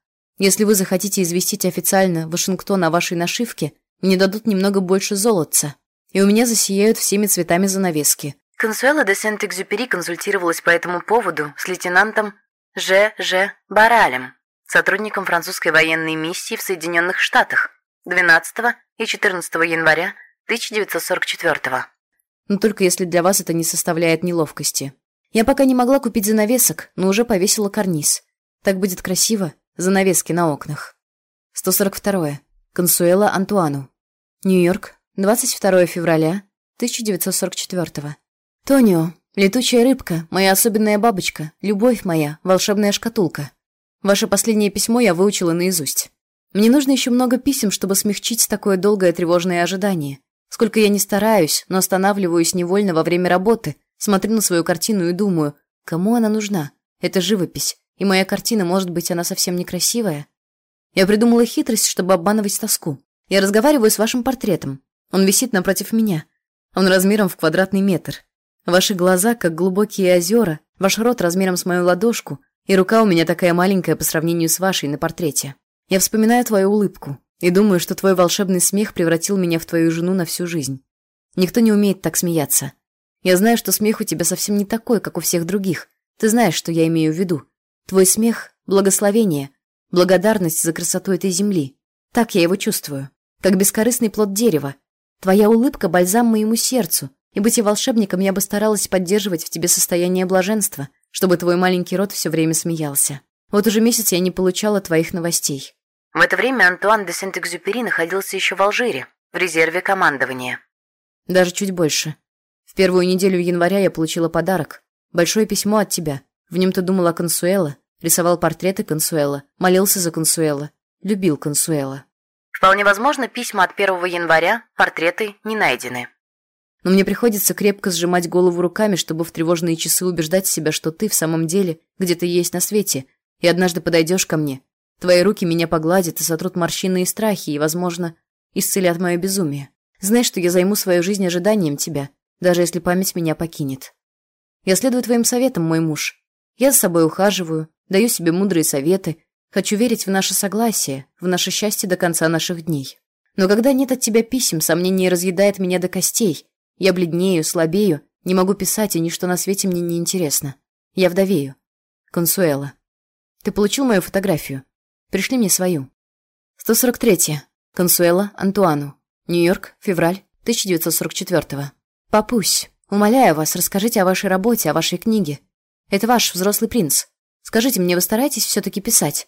Если вы захотите известить официально Вашингтон о вашей нашивке, мне дадут немного больше золотца, и у меня засияют всеми цветами занавески. Консуэла де Сент-Экзюпери консультировалась по этому поводу с лейтенантом Ж. Ж. Баралем, сотрудником французской военной миссии в Соединенных Штатах 12 и 14 января 1944 Но только если для вас это не составляет неловкости. Я пока не могла купить занавесок, но уже повесила карниз. Так будет красиво, занавески на окнах. 142. Консуэла Антуану. Нью-Йорк, 22 февраля 1944 «Тонио, летучая рыбка, моя особенная бабочка, любовь моя, волшебная шкатулка. Ваше последнее письмо я выучила наизусть. Мне нужно еще много писем, чтобы смягчить такое долгое тревожное ожидание. Сколько я не стараюсь, но останавливаюсь невольно во время работы, смотрю на свою картину и думаю, кому она нужна? Это живопись, и моя картина, может быть, она совсем некрасивая? Я придумала хитрость, чтобы обманывать тоску. Я разговариваю с вашим портретом. Он висит напротив меня. Он размером в квадратный метр. Ваши глаза, как глубокие озера, ваш рот размером с мою ладошку, и рука у меня такая маленькая по сравнению с вашей на портрете. Я вспоминаю твою улыбку и думаю, что твой волшебный смех превратил меня в твою жену на всю жизнь. Никто не умеет так смеяться. Я знаю, что смех у тебя совсем не такой, как у всех других. Ты знаешь, что я имею в виду. Твой смех — благословение, благодарность за красоту этой земли. Так я его чувствую. Как бескорыстный плод дерева. Твоя улыбка — бальзам моему сердцу, и быть и волшебником я бы старалась поддерживать в тебе состояние блаженства, чтобы твой маленький рот все время смеялся. Вот уже месяц я не получала твоих новостей. В это время Антуан де Сент-Экзюпери находился еще в Алжире, в резерве командования. Даже чуть больше. В первую неделю января я получила подарок. Большое письмо от тебя. В нем ты думал о Консуэла, рисовал портреты Консуэла, молился за Консуэла, любил Консуэла. Вполне возможно, письма от 1 января, портреты не найдены но мне приходится крепко сжимать голову руками, чтобы в тревожные часы убеждать себя, что ты в самом деле где-то есть на свете, и однажды подойдешь ко мне. Твои руки меня погладят и сотрут морщины и страхи, и, возможно, исцелят мое безумие. Знаешь, что я займу свою жизнь ожиданием тебя, даже если память меня покинет. Я следую твоим советам, мой муж. Я за собой ухаживаю, даю себе мудрые советы, хочу верить в наше согласие, в наше счастье до конца наших дней. Но когда нет от тебя писем, сомнение разъедает меня до костей, я бледнею, слабею, не могу писать, и ничто на свете мне не интересно. Я вдовею. Консуэла. Ты получил мою фотографию? Пришли мне свою. 143. Консуэла Антуану. Нью-Йорк, февраль 1944. Папусь, умоляю вас, расскажите о вашей работе, о вашей книге. Это ваш взрослый принц. Скажите мне, вы стараетесь все-таки писать?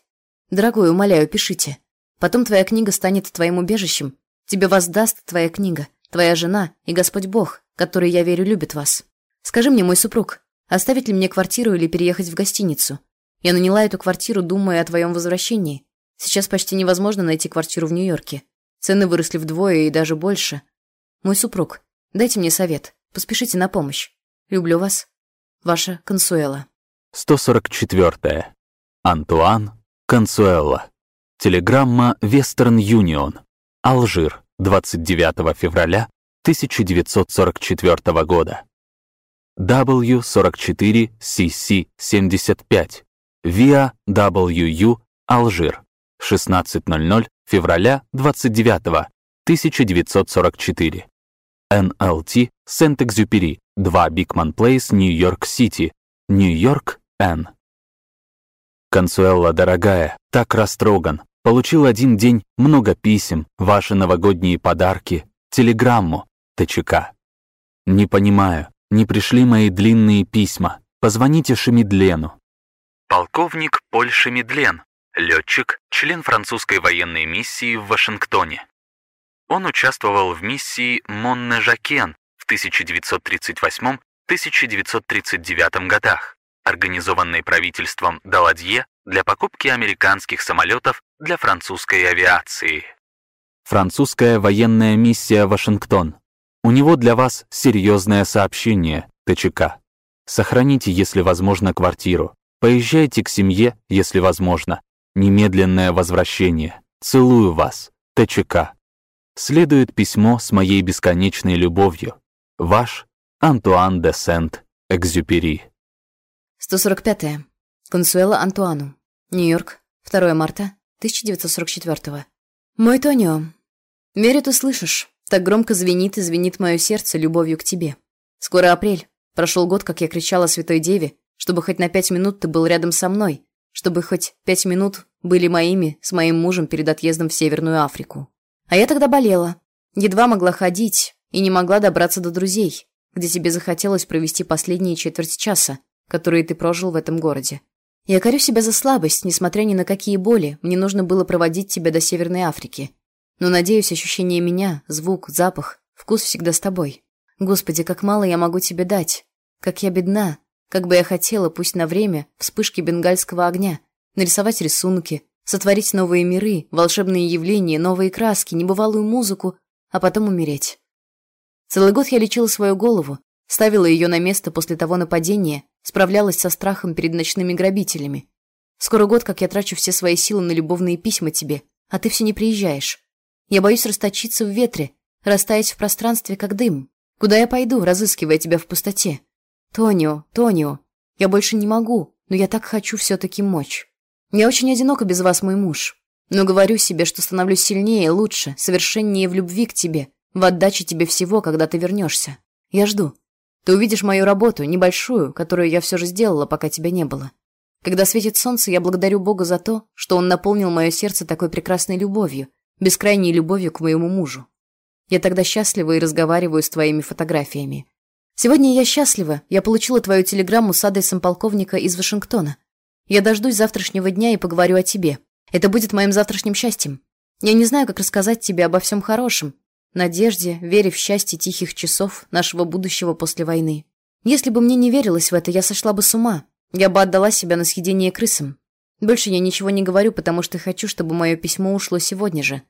Дорогой, умоляю, пишите. Потом твоя книга станет твоим убежищем. Тебе воздаст твоя книга твоя жена и Господь Бог, который, я верю, любит вас. Скажи мне, мой супруг, оставить ли мне квартиру или переехать в гостиницу? Я наняла эту квартиру, думая о твоем возвращении. Сейчас почти невозможно найти квартиру в Нью-Йорке. Цены выросли вдвое и даже больше. Мой супруг, дайте мне совет. Поспешите на помощь. Люблю вас. Ваша Консуэла. 144. Антуан Консуэла. Телеграмма Western Union. Алжир. 29 февраля 1944 года. W44CC75. Via WU Алжир. 16.00 февраля 29 1944. NLT Сент-Экзюпери, 2 Бикман Плейс, Нью-Йорк-Сити, Нью-Йорк, Н. Консуэлла, дорогая, так растроган. Получил один день много писем, ваши новогодние подарки, телеграмму, ТЧК. Не понимаю, не пришли мои длинные письма. Позвоните Шемидлену. Полковник Поль Шемидлен, летчик, член французской военной миссии в Вашингтоне. Он участвовал в миссии Монне-Жакен в 1938-1939 годах, организованной правительством Даладье для покупки американских самолетов для французской авиации. Французская военная миссия Вашингтон. У него для вас серьезное сообщение, ТЧК. Сохраните, если возможно, квартиру. Поезжайте к семье, если возможно. Немедленное возвращение. Целую вас, ТЧК. Следует письмо с моей бесконечной любовью. Ваш Антуан де Сент-Экзюпери. 145. -е. Консуэла Антуану. Нью-Йорк. 2 марта 1944. Мой Тонио. Верю, ты слышишь. Так громко звенит и звенит мое сердце любовью к тебе. Скоро апрель. Прошел год, как я кричала Святой Деве, чтобы хоть на пять минут ты был рядом со мной, чтобы хоть пять минут были моими с моим мужем перед отъездом в Северную Африку. А я тогда болела. Едва могла ходить и не могла добраться до друзей, где тебе захотелось провести последние четверть часа, которые ты прожил в этом городе. Я корю себя за слабость, несмотря ни на какие боли, мне нужно было проводить тебя до Северной Африки. Но, надеюсь, ощущение меня, звук, запах, вкус всегда с тобой. Господи, как мало я могу тебе дать. Как я бедна. Как бы я хотела, пусть на время, вспышки бенгальского огня, нарисовать рисунки, Сотворить новые миры, волшебные явления, новые краски, небывалую музыку, а потом умереть. Целый год я лечила свою голову, ставила ее на место после того нападения, справлялась со страхом перед ночными грабителями. Скоро год, как я трачу все свои силы на любовные письма тебе, а ты все не приезжаешь. Я боюсь расточиться в ветре, растаять в пространстве, как дым. Куда я пойду, разыскивая тебя в пустоте? Тонио, Тонио, я больше не могу, но я так хочу все-таки мочь. Я очень одинока без вас, мой муж. Но говорю себе, что становлюсь сильнее, лучше, совершеннее в любви к тебе, в отдаче тебе всего, когда ты вернешься. Я жду. Ты увидишь мою работу, небольшую, которую я все же сделала, пока тебя не было. Когда светит солнце, я благодарю Бога за то, что Он наполнил мое сердце такой прекрасной любовью, бескрайней любовью к моему мужу. Я тогда счастлива и разговариваю с твоими фотографиями. Сегодня я счастлива. Я получила твою телеграмму с адресом полковника из Вашингтона. Я дождусь завтрашнего дня и поговорю о тебе. Это будет моим завтрашним счастьем. Я не знаю, как рассказать тебе обо всем хорошем. Надежде, вере в счастье тихих часов нашего будущего после войны. Если бы мне не верилось в это, я сошла бы с ума. Я бы отдала себя на съедение крысам. Больше я ничего не говорю, потому что хочу, чтобы мое письмо ушло сегодня же.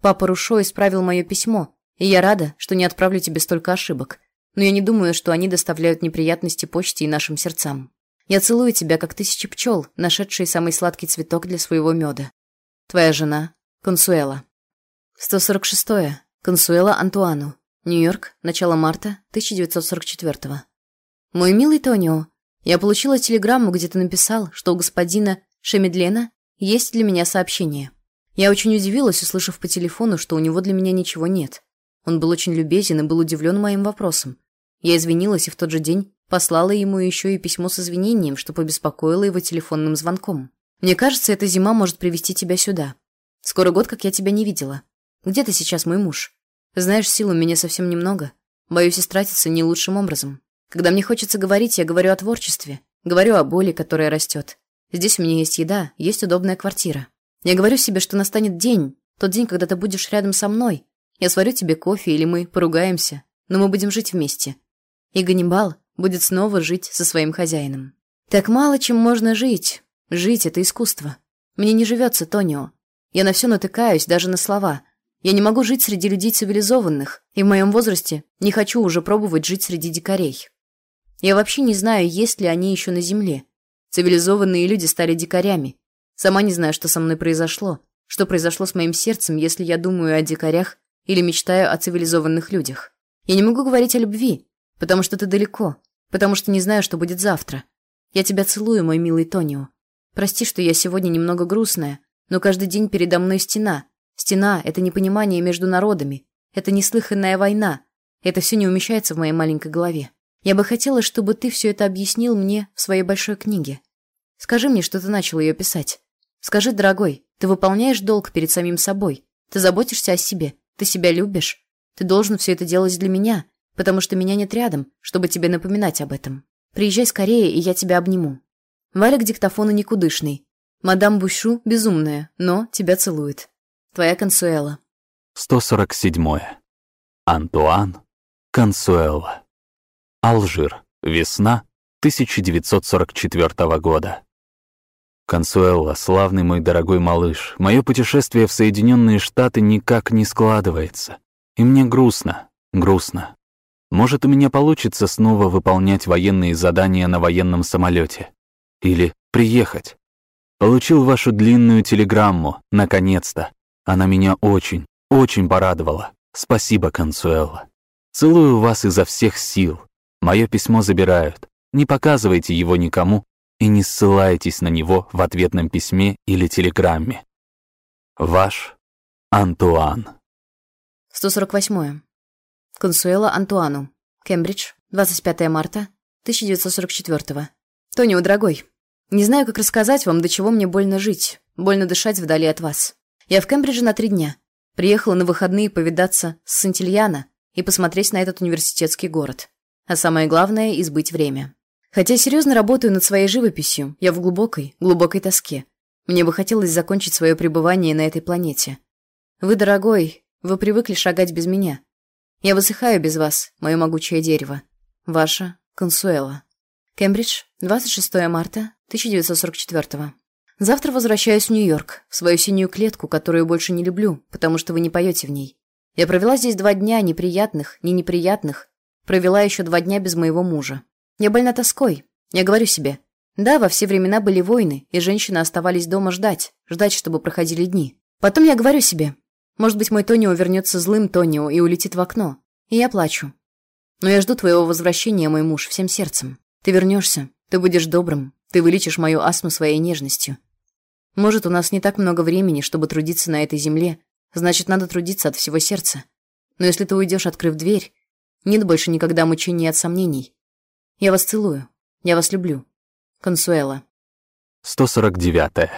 Папа Рушо исправил мое письмо, и я рада, что не отправлю тебе столько ошибок. Но я не думаю, что они доставляют неприятности почте и нашим сердцам. Я целую тебя, как тысячи пчел, нашедшие самый сладкий цветок для своего меда. Твоя жена, Консуэла. 146. -е. Консуэла Антуану. Нью-Йорк, начало марта 1944 Мой милый Тонио, я получила телеграмму, где ты написал, что у господина Шемедлена есть для меня сообщение. Я очень удивилась, услышав по телефону, что у него для меня ничего нет. Он был очень любезен и был удивлен моим вопросом. Я извинилась и в тот же день Послала ему еще и письмо с извинением, что побеспокоила его телефонным звонком. «Мне кажется, эта зима может привести тебя сюда. Скоро год, как я тебя не видела. Где ты сейчас, мой муж? Знаешь, сил у меня совсем немного. Боюсь истратиться не лучшим образом. Когда мне хочется говорить, я говорю о творчестве. Говорю о боли, которая растет. Здесь у меня есть еда, есть удобная квартира. Я говорю себе, что настанет день, тот день, когда ты будешь рядом со мной. Я сварю тебе кофе или мы поругаемся, но мы будем жить вместе. И Ганнибал, будет снова жить со своим хозяином. Так мало чем можно жить. Жить — это искусство. Мне не живется, Тонио. Я на все натыкаюсь, даже на слова. Я не могу жить среди людей цивилизованных, и в моем возрасте не хочу уже пробовать жить среди дикарей. Я вообще не знаю, есть ли они еще на земле. Цивилизованные люди стали дикарями. Сама не знаю, что со мной произошло, что произошло с моим сердцем, если я думаю о дикарях или мечтаю о цивилизованных людях. Я не могу говорить о любви, потому что ты далеко, потому что не знаю, что будет завтра. Я тебя целую, мой милый Тонио. Прости, что я сегодня немного грустная, но каждый день передо мной стена. Стена — это непонимание между народами, это неслыханная война. Это все не умещается в моей маленькой голове. Я бы хотела, чтобы ты все это объяснил мне в своей большой книге. Скажи мне, что ты начал ее писать. Скажи, дорогой, ты выполняешь долг перед самим собой. Ты заботишься о себе. Ты себя любишь. Ты должен все это делать для меня, потому что меня нет рядом, чтобы тебе напоминать об этом. Приезжай скорее, и я тебя обниму. Валя к диктофону никудышный. Мадам Бушу безумная, но тебя целует. Твоя Консуэла. 147. Антуан Консуэла. Алжир. Весна 1944 года. Консуэла, славный мой дорогой малыш, мое путешествие в Соединенные Штаты никак не складывается. И мне грустно, грустно. Может, у меня получится снова выполнять военные задания на военном самолете. Или приехать. Получил вашу длинную телеграмму, наконец-то. Она меня очень, очень порадовала. Спасибо, Консуэла. Целую вас изо всех сил. Мое письмо забирают. Не показывайте его никому и не ссылайтесь на него в ответном письме или телеграмме. Ваш Антуан. 148. Консуэла Антуану. Кембридж, 25 марта 1944. Тонио, дорогой, не знаю, как рассказать вам, до чего мне больно жить, больно дышать вдали от вас. Я в Кембридже на три дня. Приехала на выходные повидаться с Сантильяна и посмотреть на этот университетский город а самое главное – избыть время. Хотя серьезно работаю над своей живописью, я в глубокой, глубокой тоске. Мне бы хотелось закончить свое пребывание на этой планете. Вы, дорогой, вы привыкли шагать без меня. Я высыхаю без вас, мое могучее дерево. Ваша Консуэла. Кембридж, 26 марта 1944 Завтра возвращаюсь в Нью-Йорк, в свою синюю клетку, которую больше не люблю, потому что вы не поете в ней. Я провела здесь два дня неприятных, не неприятных, Провела еще два дня без моего мужа. Я больна тоской. Я говорю себе. Да, во все времена были войны, и женщины оставались дома ждать, ждать, чтобы проходили дни. Потом я говорю себе. Может быть, мой Тонио вернется злым Тонио и улетит в окно. И я плачу. Но я жду твоего возвращения, мой муж, всем сердцем. Ты вернешься, ты будешь добрым, ты вылечишь мою астму своей нежностью. Может, у нас не так много времени, чтобы трудиться на этой земле, значит, надо трудиться от всего сердца. Но если ты уйдешь, открыв дверь, нет больше никогда мучений от сомнений. Я вас целую. Я вас люблю. Консуэла. 149.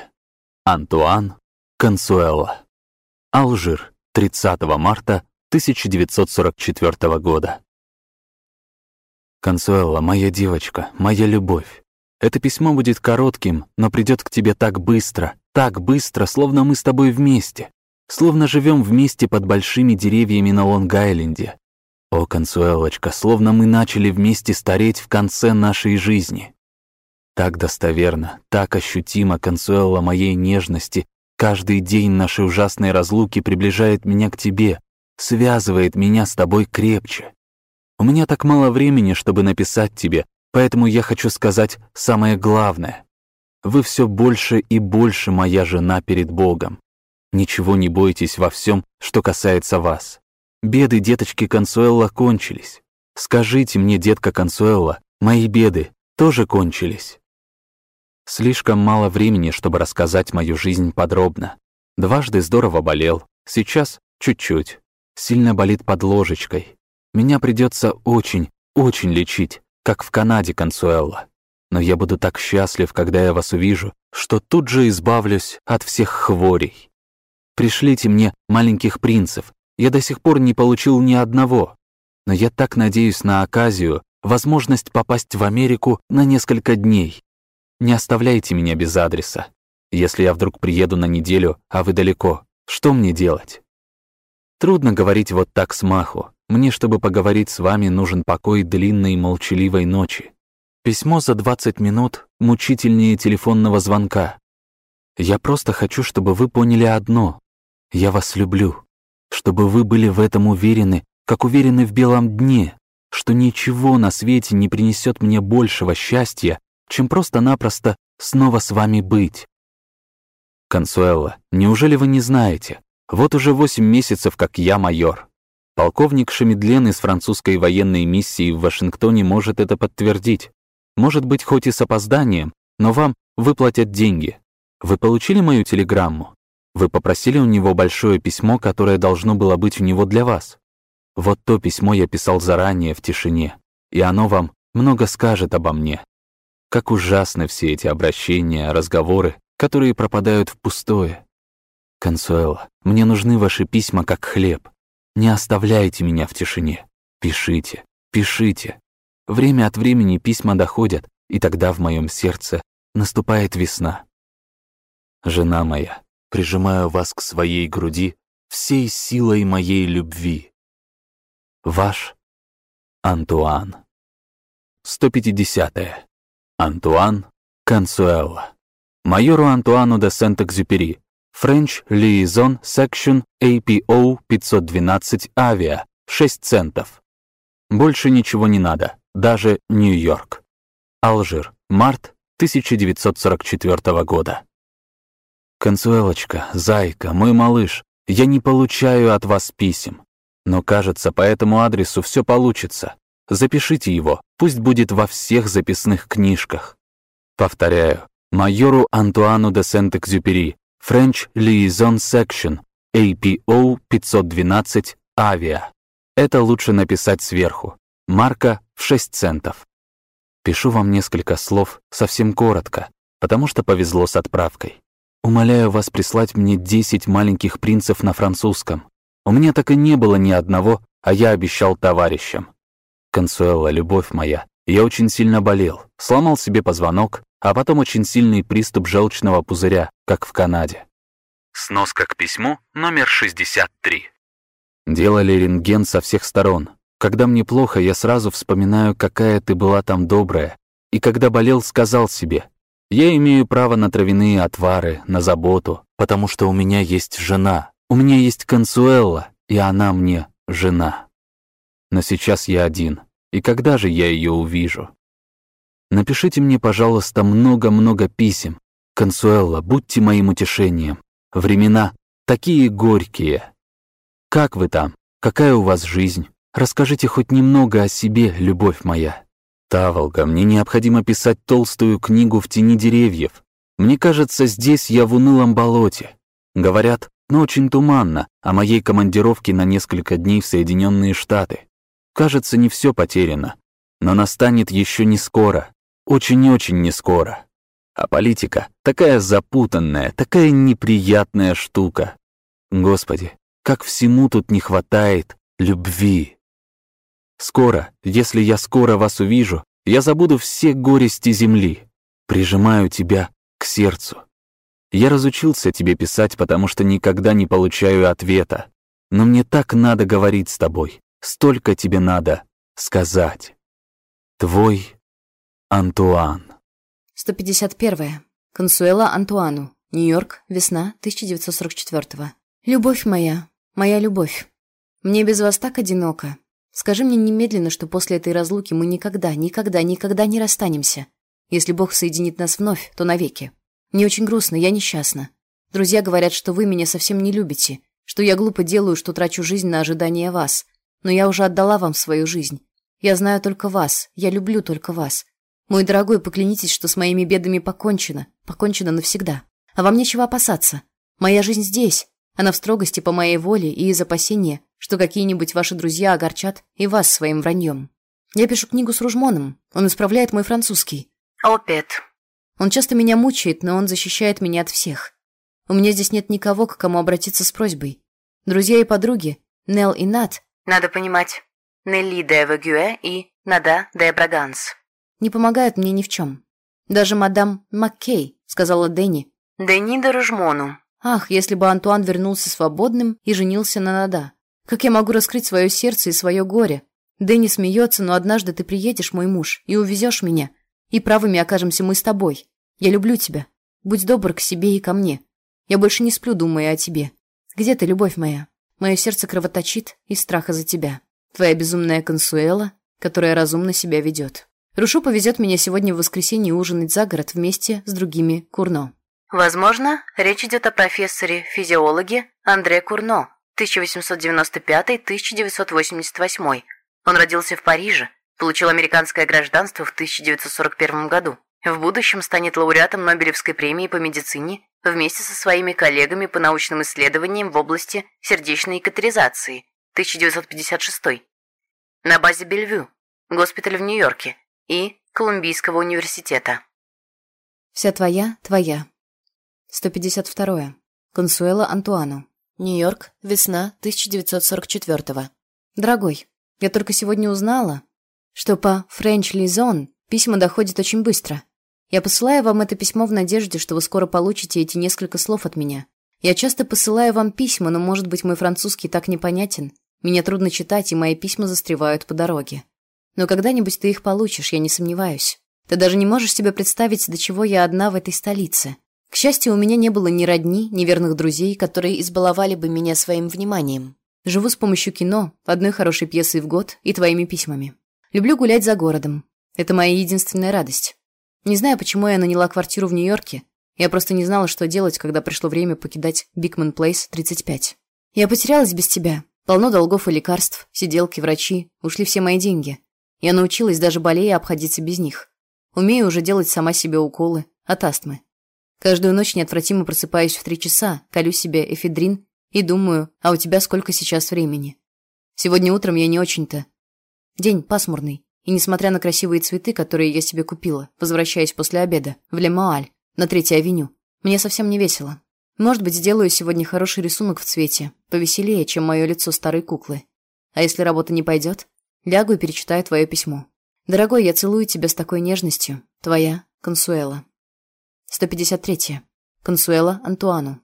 Антуан Консуэла. Алжир. 30 марта 1944 года. Консуэла, моя девочка, моя любовь. Это письмо будет коротким, но придет к тебе так быстро, так быстро, словно мы с тобой вместе, словно живем вместе под большими деревьями на Лонг-Айленде, о, Консуэлочка, словно мы начали вместе стареть в конце нашей жизни. Так достоверно, так ощутимо Консуэла моей нежности, каждый день нашей ужасной разлуки приближает меня к тебе, связывает меня с тобой крепче. У меня так мало времени, чтобы написать тебе, поэтому я хочу сказать самое главное. Вы все больше и больше моя жена перед Богом. Ничего не бойтесь во всем, что касается вас. Беды деточки Консуэлла кончились. Скажите мне, детка Консуэлла, мои беды тоже кончились. Слишком мало времени, чтобы рассказать мою жизнь подробно. Дважды здорово болел, сейчас чуть-чуть. Сильно болит под ложечкой. Меня придется очень, очень лечить, как в Канаде, Консуэлла. Но я буду так счастлив, когда я вас увижу, что тут же избавлюсь от всех хворей. Пришлите мне маленьких принцев, я до сих пор не получил ни одного. Но я так надеюсь на оказию, возможность попасть в Америку на несколько дней. Не оставляйте меня без адреса. Если я вдруг приеду на неделю, а вы далеко, что мне делать? Трудно говорить вот так с маху. Мне, чтобы поговорить с вами, нужен покой длинной молчаливой ночи. Письмо за 20 минут мучительнее телефонного звонка. Я просто хочу, чтобы вы поняли одно. Я вас люблю. Чтобы вы были в этом уверены, как уверены в белом дне, что ничего на свете не принесет мне большего счастья, чем просто-напросто снова с вами быть. Консуэлла, неужели вы не знаете? Вот уже восемь месяцев, как я майор. Полковник Шамидлен из французской военной миссии в Вашингтоне может это подтвердить. Может быть, хоть и с опозданием, но вам выплатят деньги. Вы получили мою телеграмму? Вы попросили у него большое письмо, которое должно было быть у него для вас. Вот то письмо я писал заранее в тишине, и оно вам много скажет обо мне. Как ужасны все эти обращения, разговоры, которые пропадают в пустое. Консуэла, мне нужны ваши письма как хлеб. Не оставляйте меня в тишине. Пишите, пишите. Время от времени письма доходят, и тогда в моем сердце наступает весна. Жена моя, прижимаю вас к своей груди всей силой моей любви. Ваш Антуан. 150. -е. Антуан Консуэлла. Майору Антуану де Сент-Экзюпери. French Liaison Section APO 512 Авиа. 6 центов. Больше ничего не надо даже Нью-Йорк. Алжир, март 1944 года. Консуэлочка, зайка, мой малыш, я не получаю от вас писем. Но кажется, по этому адресу все получится. Запишите его, пусть будет во всех записных книжках. Повторяю, майору Антуану де Сент-Экзюпери, French Liaison Section, APO 512 Авиа. Это лучше написать сверху. Марка в 6 центов. Пишу вам несколько слов совсем коротко, потому что повезло с отправкой. Умоляю вас прислать мне 10 маленьких принцев на французском. У меня так и не было ни одного, а я обещал товарищам. Консуэла, любовь моя, я очень сильно болел, сломал себе позвонок, а потом очень сильный приступ желчного пузыря, как в Канаде. Сноска к письму номер 63. Делали рентген со всех сторон, когда мне плохо, я сразу вспоминаю, какая ты была там добрая. И когда болел, сказал себе, я имею право на травяные отвары, на заботу, потому что у меня есть жена, у меня есть Консуэлла, и она мне жена. Но сейчас я один, и когда же я ее увижу? Напишите мне, пожалуйста, много-много писем. Консуэлла, будьте моим утешением. Времена такие горькие. Как вы там? Какая у вас жизнь? Расскажите хоть немного о себе, любовь моя. Таволга, мне необходимо писать толстую книгу в тени деревьев. Мне кажется, здесь я в унылом болоте. Говорят, но очень туманно о моей командировке на несколько дней в Соединенные Штаты. Кажется, не все потеряно. Но настанет еще не скоро. Очень-очень не скоро. А политика такая запутанная, такая неприятная штука. Господи, как всему тут не хватает любви. Скоро, если я скоро вас увижу, я забуду все горести земли. Прижимаю тебя к сердцу. Я разучился тебе писать, потому что никогда не получаю ответа. Но мне так надо говорить с тобой. Столько тебе надо сказать. Твой Антуан. 151. Консуэла Антуану. Нью-Йорк, весна 1944 Любовь моя, моя любовь. Мне без вас так одиноко. Скажи мне немедленно, что после этой разлуки мы никогда, никогда, никогда не расстанемся. Если Бог соединит нас вновь, то навеки. Мне очень грустно, я несчастна. Друзья говорят, что вы меня совсем не любите, что я глупо делаю, что трачу жизнь на ожидание вас. Но я уже отдала вам свою жизнь. Я знаю только вас, я люблю только вас. Мой дорогой, поклянитесь, что с моими бедами покончено, покончено навсегда. А вам нечего опасаться. Моя жизнь здесь. Она в строгости по моей воле и из опасения, что какие-нибудь ваши друзья огорчат и вас своим враньем. Я пишу книгу с Ружмоном. Он исправляет мой французский. Опет. Он часто меня мучает, но он защищает меня от всех. У меня здесь нет никого, к кому обратиться с просьбой. Друзья и подруги, Нел и Нат. Надо понимать, Нелли де Вагюэ и Нада де Браганс. Не помогают мне ни в чем. Даже мадам Маккей, сказала Дэнни. Дэнни де Ружмону. Ах, если бы Антуан вернулся свободным и женился на Нада. Как я могу раскрыть свое сердце и свое горе? Дэнни смеется, но однажды ты приедешь, мой муж, и увезешь меня. И правыми окажемся мы с тобой. Я люблю тебя. Будь добр к себе и ко мне. Я больше не сплю, думая о тебе. Где ты, любовь моя? Мое сердце кровоточит из страха за тебя. Твоя безумная консуэла, которая разумно себя ведет. Рушу повезет меня сегодня в воскресенье ужинать за город вместе с другими Курно. Возможно, речь идет о профессоре-физиологе Андре Курно, 1895-1988. Он родился в Париже, получил американское гражданство в 1941 году. В будущем станет лауреатом Нобелевской премии по медицине вместе со своими коллегами по научным исследованиям в области сердечной катаризации 1956 на базе Бельвю, госпиталь в Нью-Йорке и Колумбийского университета. Вся твоя, твоя. 152. Консуэла Антуану. Нью-Йорк, весна 1944 Дорогой, я только сегодня узнала, что по French Liaison письма доходят очень быстро. Я посылаю вам это письмо в надежде, что вы скоро получите эти несколько слов от меня. Я часто посылаю вам письма, но, может быть, мой французский так непонятен. Меня трудно читать, и мои письма застревают по дороге. Но когда-нибудь ты их получишь, я не сомневаюсь. Ты даже не можешь себе представить, до чего я одна в этой столице. К счастью, у меня не было ни родни, ни верных друзей, которые избаловали бы меня своим вниманием. Живу с помощью кино, одной хорошей пьесы в год и твоими письмами. Люблю гулять за городом. Это моя единственная радость. Не знаю, почему я наняла квартиру в Нью-Йорке. Я просто не знала, что делать, когда пришло время покидать Бикман Плейс 35. Я потерялась без тебя. Полно долгов и лекарств, сиделки, врачи. Ушли все мои деньги. Я научилась даже болея обходиться без них. Умею уже делать сама себе уколы от астмы. Каждую ночь неотвратимо просыпаюсь в три часа, колю себе эфедрин и думаю, а у тебя сколько сейчас времени? Сегодня утром я не очень-то. День пасмурный. И несмотря на красивые цветы, которые я себе купила, возвращаясь после обеда в Лемуаль на Третьей авеню, мне совсем не весело. Может быть, сделаю сегодня хороший рисунок в цвете, повеселее, чем мое лицо старой куклы. А если работа не пойдет, лягу и перечитаю твое письмо. Дорогой, я целую тебя с такой нежностью. Твоя Консуэла. 153. Консуэла Антуану.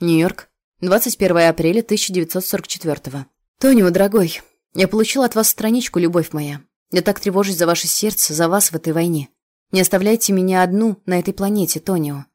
Нью-Йорк, 21 апреля 1944. Тонио, дорогой, я получила от вас страничку, любовь моя. Я так тревожусь за ваше сердце, за вас в этой войне. Не оставляйте меня одну на этой планете, Тонио.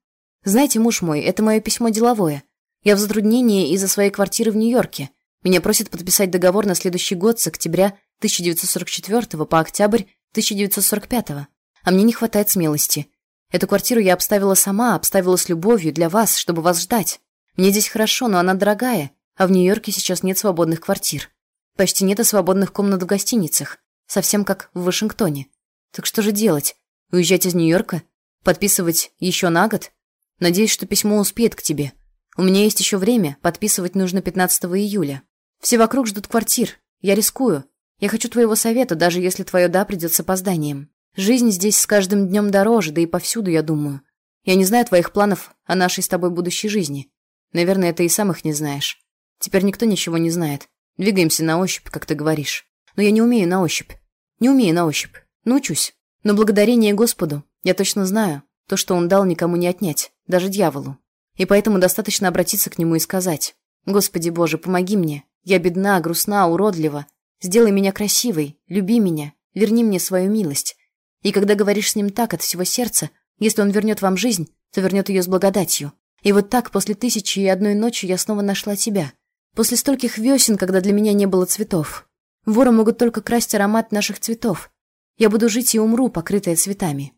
Знаете, муж мой, это мое письмо деловое. Я в затруднении из-за своей квартиры в Нью-Йорке. Меня просят подписать договор на следующий год с октября 1944 по октябрь 1945. А мне не хватает смелости. Эту квартиру я обставила сама, обставила с любовью для вас, чтобы вас ждать. Мне здесь хорошо, но она дорогая, а в Нью-Йорке сейчас нет свободных квартир. Почти нет и свободных комнат в гостиницах. Совсем как в Вашингтоне. Так что же делать? Уезжать из Нью-Йорка? Подписывать еще на год? Надеюсь, что письмо успеет к тебе. У меня есть еще время, подписывать нужно 15 июля. Все вокруг ждут квартир. Я рискую. Я хочу твоего совета, даже если твое «да» придет с опозданием. Жизнь здесь с каждым днем дороже, да и повсюду, я думаю. Я не знаю твоих планов о нашей с тобой будущей жизни. Наверное, ты и сам их не знаешь. Теперь никто ничего не знает. Двигаемся на ощупь, как ты говоришь. Но я не умею на ощупь. Не умею на ощупь. Научусь. Но благодарение Господу я точно знаю, то, что Он дал, никому не отнять, даже дьяволу. И поэтому достаточно обратиться к Нему и сказать, «Господи Боже, помоги мне. Я бедна, грустна, уродлива. Сделай меня красивой, люби меня, верни мне свою милость». И когда говоришь с Ним так от всего сердца, если Он вернет вам жизнь, то вернет ее с благодатью. И вот так, после тысячи и одной ночи, я снова нашла тебя. После стольких весен, когда для меня не было цветов, Воры могут только красть аромат наших цветов. Я буду жить и умру, покрытая цветами.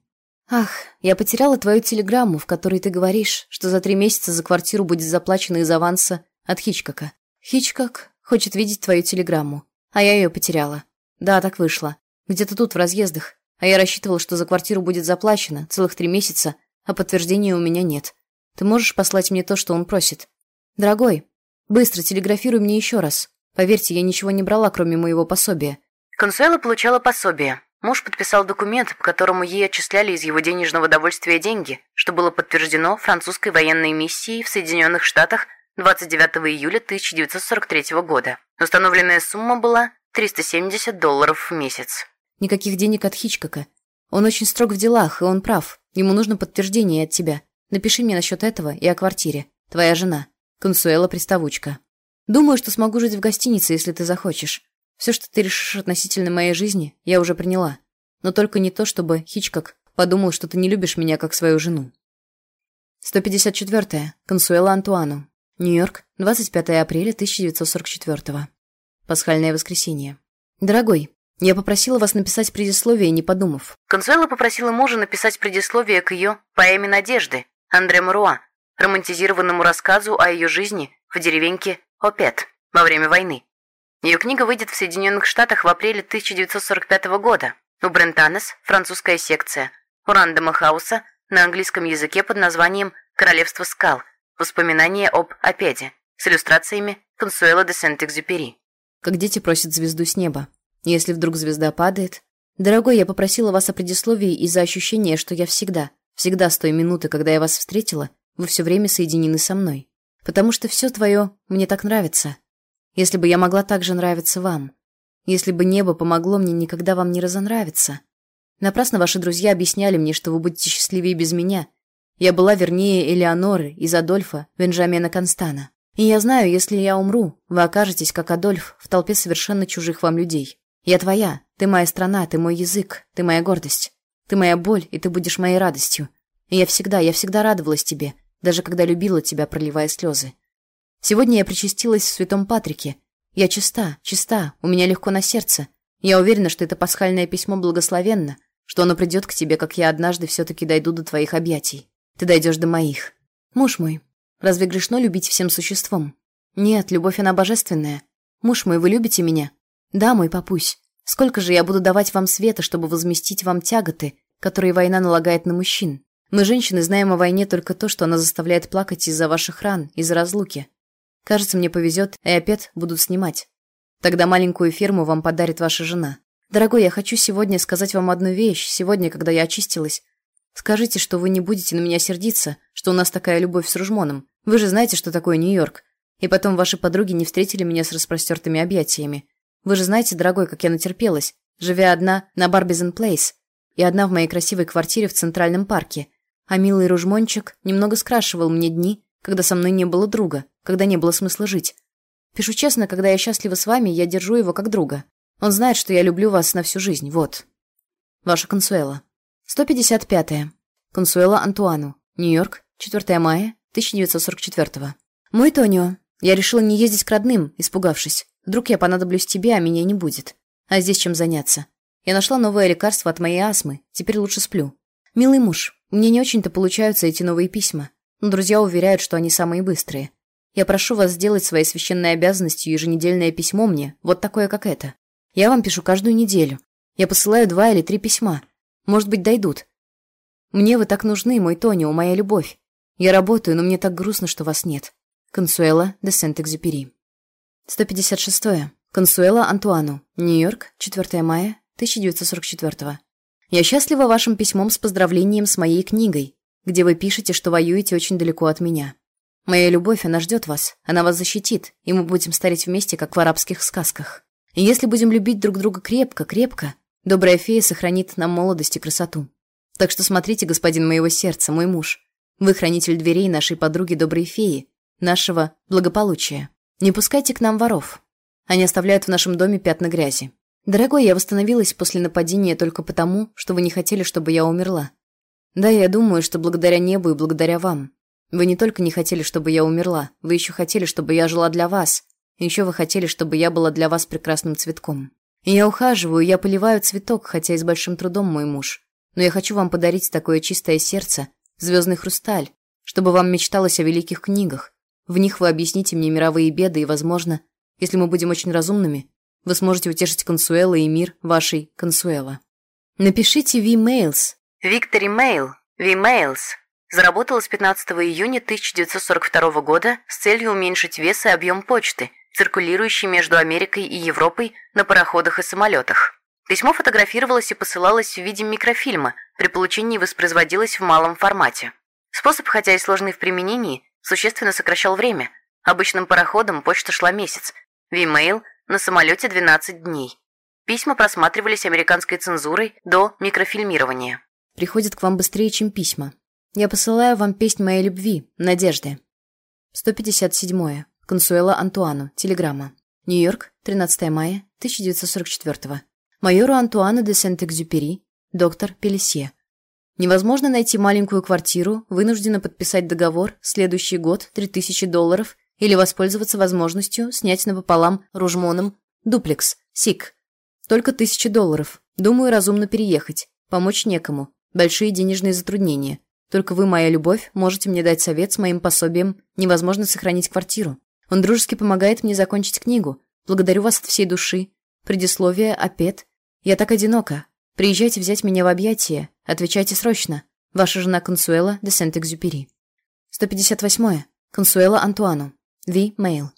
Ах, я потеряла твою телеграмму, в которой ты говоришь, что за три месяца за квартиру будет заплачено из аванса от Хичкока. Хичкок хочет видеть твою телеграмму, а я ее потеряла. Да, так вышло. Где-то тут, в разъездах. А я рассчитывала, что за квартиру будет заплачено целых три месяца, а подтверждения у меня нет. Ты можешь послать мне то, что он просит? Дорогой, быстро телеграфируй мне еще раз. Поверьте, я ничего не брала, кроме моего пособия. Консуэла получала пособие. Муж подписал документ, по которому ей отчисляли из его денежного довольствия деньги, что было подтверждено французской военной миссией в Соединенных Штатах 29 июля 1943 года. Установленная сумма была 370 долларов в месяц. Никаких денег от Хичкока. Он очень строг в делах, и он прав. Ему нужно подтверждение от тебя. Напиши мне насчет этого и о квартире. Твоя жена. Консуэла Приставучка. Думаю, что смогу жить в гостинице, если ты захочешь. Все, что ты решишь относительно моей жизни, я уже приняла. Но только не то, чтобы Хичкок подумал, что ты не любишь меня как свою жену. 154. Консуэла Антуану. Нью-Йорк, 25 апреля 1944. Пасхальное воскресенье. Дорогой, я попросила вас написать предисловие, не подумав. Консуэла попросила мужа написать предисловие к ее поэме «Надежды» Андре Маруа, романтизированному рассказу о ее жизни в деревеньке Опет во время войны. Ее книга выйдет в Соединенных Штатах в апреле 1945 года. У Брентанес французская секция, у Рандома Хауса на английском языке под названием «Королевство скал. Воспоминания об Опеде» с иллюстрациями Консуэла де Сент-Экзюпери. Как дети просят звезду с неба. Если вдруг звезда падает... Дорогой, я попросила вас о предисловии из-за ощущения, что я всегда, всегда с той минуты, когда я вас встретила, вы все время соединены со мной. Потому что все твое мне так нравится. Если бы я могла так же нравиться вам. Если бы небо помогло мне никогда вам не разонравиться. Напрасно ваши друзья объясняли мне, что вы будете счастливее без меня. Я была вернее Элеоноры из Адольфа Бенджамина Констана. И я знаю, если я умру, вы окажетесь, как Адольф, в толпе совершенно чужих вам людей. Я твоя, ты моя страна, ты мой язык, ты моя гордость. Ты моя боль, и ты будешь моей радостью. И я всегда, я всегда радовалась тебе, даже когда любила тебя, проливая слезы. Сегодня я причастилась в Святом Патрике. Я чиста, чиста, у меня легко на сердце. Я уверена, что это пасхальное письмо благословенно, что оно придет к тебе, как я однажды все-таки дойду до твоих объятий. Ты дойдешь до моих. Муж мой, разве грешно любить всем существом? Нет, любовь она божественная. Муж мой, вы любите меня? Да, мой папусь. Сколько же я буду давать вам света, чтобы возместить вам тяготы, которые война налагает на мужчин? Мы, женщины, знаем о войне только то, что она заставляет плакать из-за ваших ран, из-за разлуки. Кажется, мне повезет, и опять будут снимать. Тогда маленькую ферму вам подарит ваша жена. Дорогой, я хочу сегодня сказать вам одну вещь. Сегодня, когда я очистилась. Скажите, что вы не будете на меня сердиться, что у нас такая любовь с Ружмоном. Вы же знаете, что такое Нью-Йорк. И потом ваши подруги не встретили меня с распростертыми объятиями. Вы же знаете, дорогой, как я натерпелась, живя одна на Барбизен Плейс и одна в моей красивой квартире в Центральном парке. А милый Ружмончик немного скрашивал мне дни, когда со мной не было друга, когда не было смысла жить. Пишу честно, когда я счастлива с вами, я держу его как друга. Он знает, что я люблю вас на всю жизнь, вот. Ваша Консуэла. 155. -е. Консуэла Антуану. Нью-Йорк, 4 мая 1944 Мой Тонио, я решила не ездить к родным, испугавшись. Вдруг я понадоблюсь тебе, а меня не будет. А здесь чем заняться? Я нашла новое лекарство от моей астмы. Теперь лучше сплю. Милый муж, мне не очень-то получаются эти новые письма. Но друзья уверяют, что они самые быстрые. Я прошу вас сделать своей священной обязанностью еженедельное письмо мне, вот такое, как это. Я вам пишу каждую неделю. Я посылаю два или три письма. Может быть, дойдут. Мне вы так нужны, мой Тонио, моя любовь. Я работаю, но мне так грустно, что вас нет. Консуэла де Сент-Экзюпери. 156. -е. Консуэла Антуану. Нью-Йорк, 4 мая 1944. Я счастлива вашим письмом с поздравлением с моей книгой, где вы пишете, что воюете очень далеко от меня. Моя любовь, она ждет вас, она вас защитит, и мы будем стареть вместе, как в арабских сказках. И если будем любить друг друга крепко, крепко, добрая фея сохранит нам молодость и красоту. Так что смотрите, господин моего сердца, мой муж. Вы хранитель дверей нашей подруги доброй феи, нашего благополучия. Не пускайте к нам воров. Они оставляют в нашем доме пятна грязи. Дорогой, я восстановилась после нападения только потому, что вы не хотели, чтобы я умерла. Да, я думаю, что благодаря небу и благодаря вам. Вы не только не хотели, чтобы я умерла, вы еще хотели, чтобы я жила для вас. Еще вы хотели, чтобы я была для вас прекрасным цветком. Я ухаживаю, я поливаю цветок, хотя и с большим трудом, мой муж. Но я хочу вам подарить такое чистое сердце, звездный хрусталь, чтобы вам мечталось о великих книгах, в них вы объясните мне мировые беды, и, возможно, если мы будем очень разумными, вы сможете утешить Консуэла и мир вашей Консуэла. Напишите V-Mails. Виктори Мейл, V-Mails, заработала с 15 июня 1942 года с целью уменьшить вес и объем почты, циркулирующей между Америкой и Европой на пароходах и самолетах. Письмо фотографировалось и посылалось в виде микрофильма, при получении воспроизводилось в малом формате. Способ, хотя и сложный в применении, существенно сокращал время. Обычным пароходом почта шла месяц, V-mail на самолете 12 дней. Письма просматривались американской цензурой до микрофильмирования. Приходит к вам быстрее, чем письма. Я посылаю вам песнь моей любви, надежды. 157. Консуэла Антуану. Телеграмма. Нью-Йорк, 13 мая 1944 Майору Антуану де Сент-Экзюпери, доктор Пелесье. Невозможно найти маленькую квартиру, вынуждена подписать договор, следующий год, 3000 долларов, или воспользоваться возможностью снять напополам ружмоном дуплекс, сик. Только 1000 долларов. Думаю, разумно переехать. Помочь некому. Большие денежные затруднения. Только вы, моя любовь, можете мне дать совет с моим пособием «Невозможно сохранить квартиру». Он дружески помогает мне закончить книгу. Благодарю вас от всей души. Предисловие, опет, я так одинока. Приезжайте взять меня в объятия. Отвечайте срочно. Ваша жена Консуэла де Сент-Экзюпери. 158. Консуэла Антуану. Ви Мейл.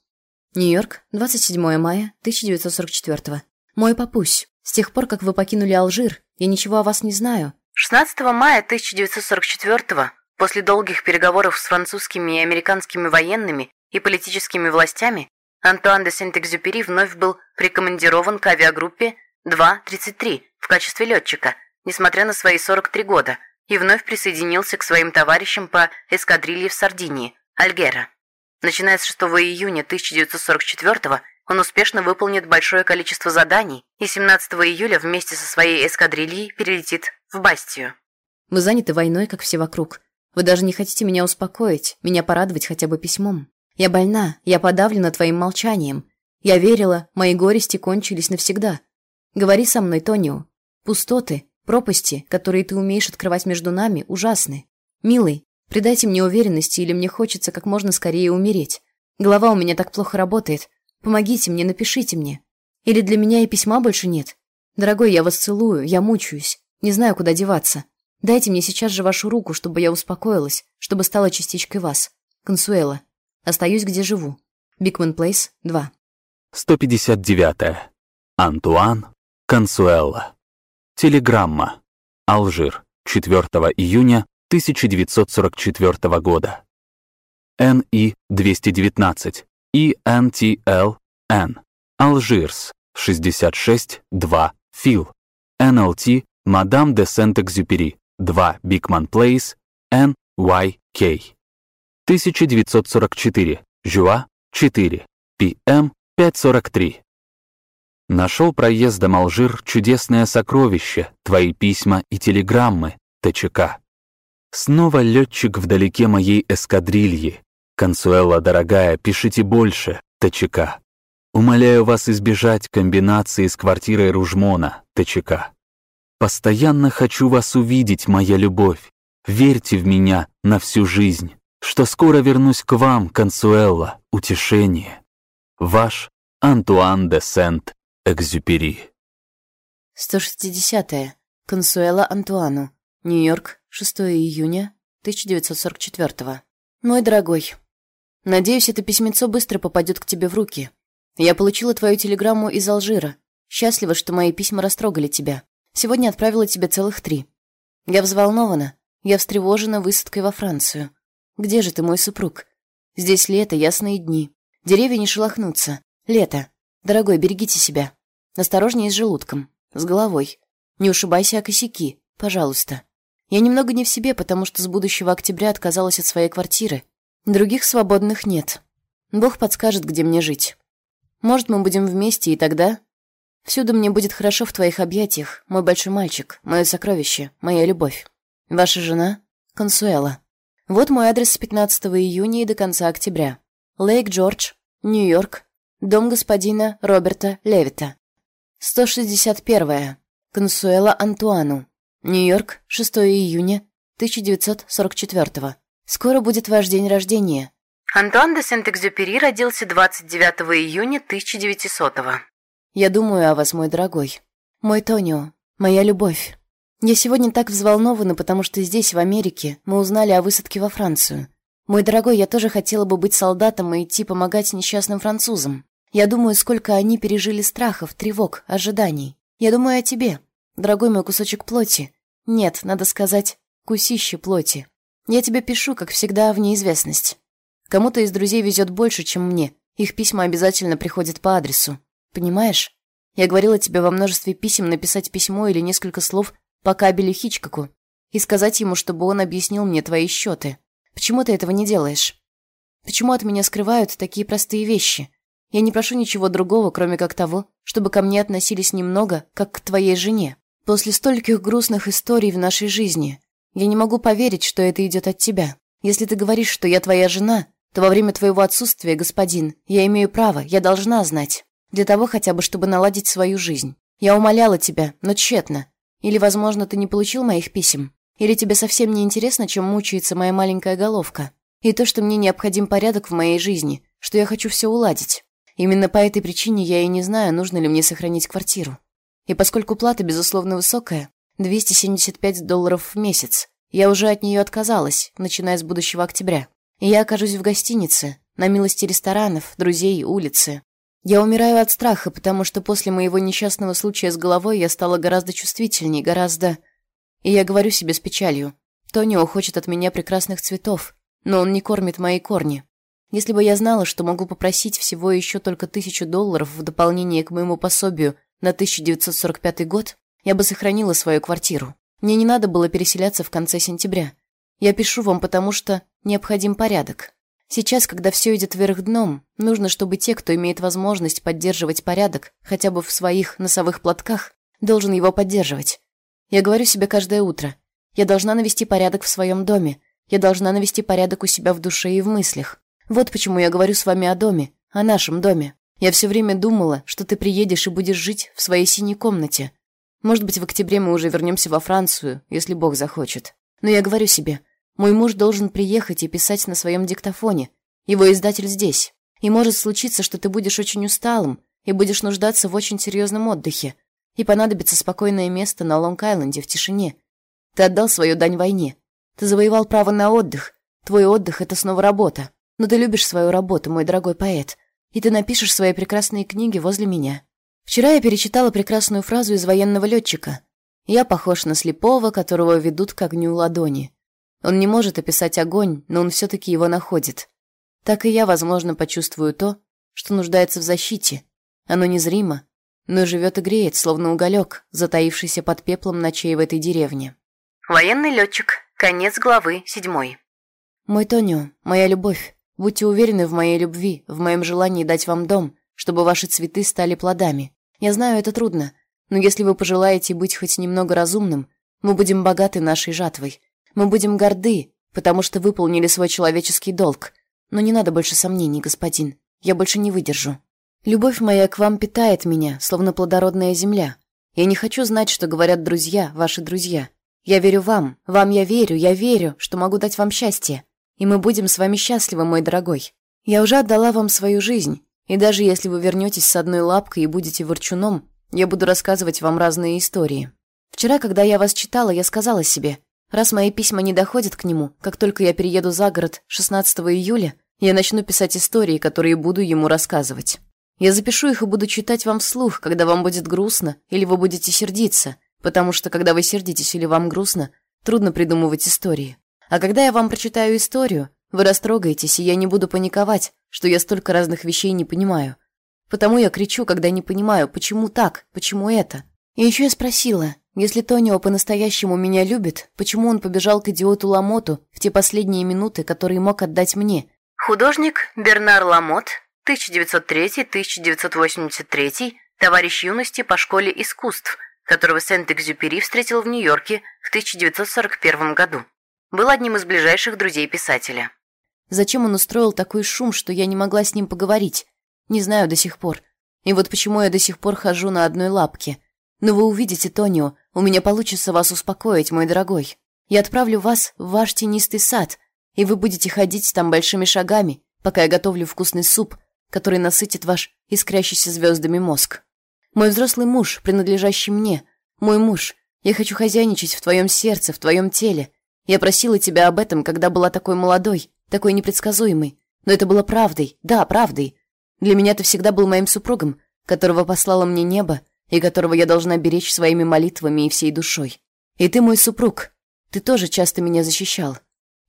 Нью-Йорк, 27 мая 1944. Мой папусь, с тех пор, как вы покинули Алжир, я ничего о вас не знаю. 16 мая 1944 после долгих переговоров с французскими и американскими военными и политическими властями, Антуан де Сент-Экзюпери вновь был прикомандирован к авиагруппе 2-33 в качестве летчика, несмотря на свои 43 года, и вновь присоединился к своим товарищам по эскадрилье в Сардинии, Альгера. Начиная с 6 июня 1944 он успешно выполнит большое количество заданий и 17 июля вместе со своей эскадрильей перелетит в Бастию. Вы заняты войной, как все вокруг. Вы даже не хотите меня успокоить, меня порадовать хотя бы письмом. Я больна, я подавлена твоим молчанием. Я верила, мои горести кончились навсегда. Говори со мной, Тонио. Пустоты, пропасти, которые ты умеешь открывать между нами, ужасны. Милый, придайте мне уверенности, или мне хочется как можно скорее умереть. Голова у меня так плохо работает. Помогите мне, напишите мне. Или для меня и письма больше нет? Дорогой, я вас целую, я мучаюсь. Не знаю, куда деваться. Дайте мне сейчас же вашу руку, чтобы я успокоилась, чтобы стала частичкой вас. Консуэла. Остаюсь, где живу. Бикман Плейс, 2. 159. Антуан Консуэла. Телеграмма. Алжир. 4 июня 1944 года. НИ-219. ИНТЛ-Н. Алжирс. 66-2. Фил. НЛТ. Мадам де Сент-Экзюпери. 2. Бикман Плейс. НYK. 1944. Жуа. 4. ПМ. 543. Нашел проездом Алжир чудесное сокровище, твои письма и телеграммы, ТЧК. Снова летчик вдалеке моей эскадрильи. Консуэла, дорогая, пишите больше, ТЧК. Умоляю вас избежать комбинации с квартирой Ружмона, ТЧК. Постоянно хочу вас увидеть, моя любовь. Верьте в меня на всю жизнь, что скоро вернусь к вам, Консуэла, утешение. Ваш Антуан де Сент Экзюпери. 160. -е. Консуэла Антуану. Нью-Йорк, 6 июня 1944. Мой дорогой, надеюсь, это письмецо быстро попадет к тебе в руки. Я получила твою телеграмму из Алжира. Счастлива, что мои письма растрогали тебя. Сегодня отправила тебе целых три. Я взволнована. Я встревожена высадкой во Францию. Где же ты, мой супруг? Здесь лето, ясные дни. Деревья не шелохнутся. Лето. Дорогой, берегите себя. Осторожнее с желудком, с головой. Не ушибайся о косяки, пожалуйста. Я немного не в себе, потому что с будущего октября отказалась от своей квартиры. Других свободных нет. Бог подскажет, где мне жить. Может, мы будем вместе, и тогда... Всюду мне будет хорошо в твоих объятиях, мой большой мальчик, мое сокровище, моя любовь. Ваша жена — Консуэла. Вот мой адрес с 15 июня и до конца октября. Лейк Джордж, Нью-Йорк, Дом господина Роберта Левита. 161. Консуэла Антуану. Нью-Йорк, 6 июня 1944. Скоро будет ваш день рождения. Антуан де Сент-Экзюпери родился 29 июня 1900 -го. Я думаю о вас, мой дорогой. Мой Тонио, моя любовь. Я сегодня так взволнована, потому что здесь, в Америке, мы узнали о высадке во Францию. Мой дорогой, я тоже хотела бы быть солдатом и идти помогать несчастным французам. Я думаю, сколько они пережили страхов, тревог, ожиданий. Я думаю о тебе, дорогой мой кусочек плоти. Нет, надо сказать, кусище плоти. Я тебе пишу, как всегда, в неизвестность. Кому-то из друзей везет больше, чем мне. Их письма обязательно приходят по адресу. Понимаешь? Я говорила тебе во множестве писем написать письмо или несколько слов по кабелю Хичкоку и сказать ему, чтобы он объяснил мне твои счеты. Почему ты этого не делаешь? Почему от меня скрывают такие простые вещи? Я не прошу ничего другого, кроме как того, чтобы ко мне относились немного, как к твоей жене. После стольких грустных историй в нашей жизни я не могу поверить, что это идет от тебя. Если ты говоришь, что я твоя жена, то во время твоего отсутствия, господин, я имею право, я должна знать. Для того хотя бы, чтобы наладить свою жизнь. Я умоляла тебя, но тщетно. Или, возможно, ты не получил моих писем. Или тебе совсем не интересно, чем мучается моя маленькая головка. И то, что мне необходим порядок в моей жизни, что я хочу все уладить. Именно по этой причине я и не знаю, нужно ли мне сохранить квартиру. И поскольку плата, безусловно, высокая, 275 долларов в месяц, я уже от нее отказалась, начиная с будущего октября. И я окажусь в гостинице, на милости ресторанов, друзей, улицы. Я умираю от страха, потому что после моего несчастного случая с головой я стала гораздо чувствительней, гораздо... И я говорю себе с печалью. Тонио хочет от меня прекрасных цветов, но он не кормит мои корни. Если бы я знала, что могу попросить всего еще только тысячу долларов в дополнение к моему пособию на 1945 год, я бы сохранила свою квартиру. Мне не надо было переселяться в конце сентября. Я пишу вам, потому что необходим порядок. Сейчас, когда все идет вверх дном, нужно, чтобы те, кто имеет возможность поддерживать порядок, хотя бы в своих носовых платках, должен его поддерживать. Я говорю себе каждое утро. Я должна навести порядок в своем доме. Я должна навести порядок у себя в душе и в мыслях. Вот почему я говорю с вами о доме, о нашем доме. Я все время думала, что ты приедешь и будешь жить в своей синей комнате, может быть, в октябре мы уже вернемся во Францию, если Бог захочет. Но я говорю себе, мой муж должен приехать и писать на своем диктофоне. Его издатель здесь. И может случиться, что ты будешь очень усталым и будешь нуждаться в очень серьезном отдыхе. И понадобится спокойное место на Лонг-Айленде в тишине. Ты отдал свою дань войне. Ты завоевал право на отдых. Твой отдых — это снова работа. Но ты любишь свою работу, мой дорогой поэт. И ты напишешь свои прекрасные книги возле меня. Вчера я перечитала прекрасную фразу из военного летчика. «Я похож на слепого, которого ведут к огню ладони. Он не может описать огонь, но он все-таки его находит. Так и я, возможно, почувствую то, что нуждается в защите. Оно незримо, но живет и греет, словно уголек, затаившийся под пеплом ночей в этой деревне». Военный летчик. Конец главы седьмой. «Мой Тонио, моя любовь, будьте уверены в моей любви, в моем желании дать вам дом, чтобы ваши цветы стали плодами. Я знаю, это трудно, но если вы пожелаете быть хоть немного разумным, мы будем богаты нашей жатвой. Мы будем горды, потому что выполнили свой человеческий долг. Но не надо больше сомнений, господин. Я больше не выдержу. Любовь моя к вам питает меня, словно плодородная земля. Я не хочу знать, что говорят друзья, ваши друзья. Я верю вам, вам я верю, я верю, что могу дать вам счастье. И мы будем с вами счастливы, мой дорогой. Я уже отдала вам свою жизнь, и даже если вы вернетесь с одной лапкой и будете ворчуном, я буду рассказывать вам разные истории. Вчера, когда я вас читала, я сказала себе, раз мои письма не доходят к нему, как только я перееду за город 16 июля, я начну писать истории, которые буду ему рассказывать. Я запишу их и буду читать вам вслух, когда вам будет грустно или вы будете сердиться, потому что, когда вы сердитесь или вам грустно, трудно придумывать истории. А когда я вам прочитаю историю, вы растрогаетесь, и я не буду паниковать, что я столько разных вещей не понимаю. Потому я кричу, когда не понимаю, почему так, почему это. И еще я спросила, если Тонио по-настоящему меня любит, почему он побежал к идиоту Ламоту в те последние минуты, которые мог отдать мне? Художник Бернар Ламот, 1903-1983, товарищ юности по школе искусств, которого Сент-Экзюпери встретил в Нью-Йорке в 1941 году. Был одним из ближайших друзей писателя. Зачем он устроил такой шум, что я не могла с ним поговорить? Не знаю до сих пор. И вот почему я до сих пор хожу на одной лапке. Но вы увидите, Тонио, у меня получится вас успокоить, мой дорогой. Я отправлю вас в ваш тенистый сад, и вы будете ходить там большими шагами, пока я готовлю вкусный суп, который насытит ваш искрящийся звездами мозг. Мой взрослый муж, принадлежащий мне, мой муж, я хочу хозяйничать в твоем сердце, в твоем теле. Я просила тебя об этом, когда была такой молодой, такой непредсказуемый. Но это было правдой, да, правдой. Для меня ты всегда был моим супругом, которого послало мне небо и которого я должна беречь своими молитвами и всей душой. И ты мой супруг. Ты тоже часто меня защищал.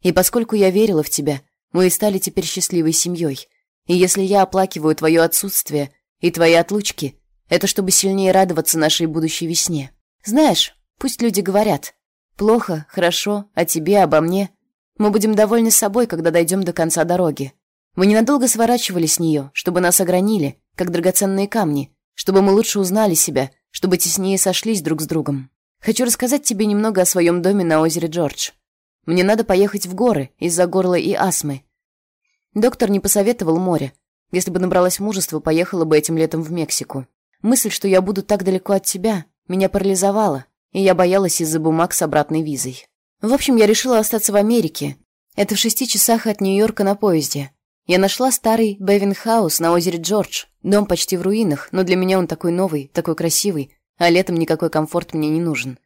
И поскольку я верила в тебя, мы и стали теперь счастливой семьей. И если я оплакиваю твое отсутствие и твои отлучки, это чтобы сильнее радоваться нашей будущей весне. Знаешь, пусть люди говорят. Плохо, хорошо, о тебе, обо мне. Мы будем довольны собой, когда дойдем до конца дороги. Вы ненадолго сворачивали с нее, чтобы нас огранили, как драгоценные камни, чтобы мы лучше узнали себя, чтобы теснее сошлись друг с другом. Хочу рассказать тебе немного о своем доме на озере Джордж. Мне надо поехать в горы из-за горла и астмы. Доктор не посоветовал море. Если бы набралась мужества, поехала бы этим летом в Мексику. Мысль, что я буду так далеко от тебя, меня парализовала, и я боялась из-за бумаг с обратной визой. В общем, я решила остаться в Америке. Это в шести часах от Нью-Йорка на поезде. Я нашла старый Бевин-хаус на озере Джордж. Дом почти в руинах, но для меня он такой новый, такой красивый, а летом никакой комфорт мне не нужен.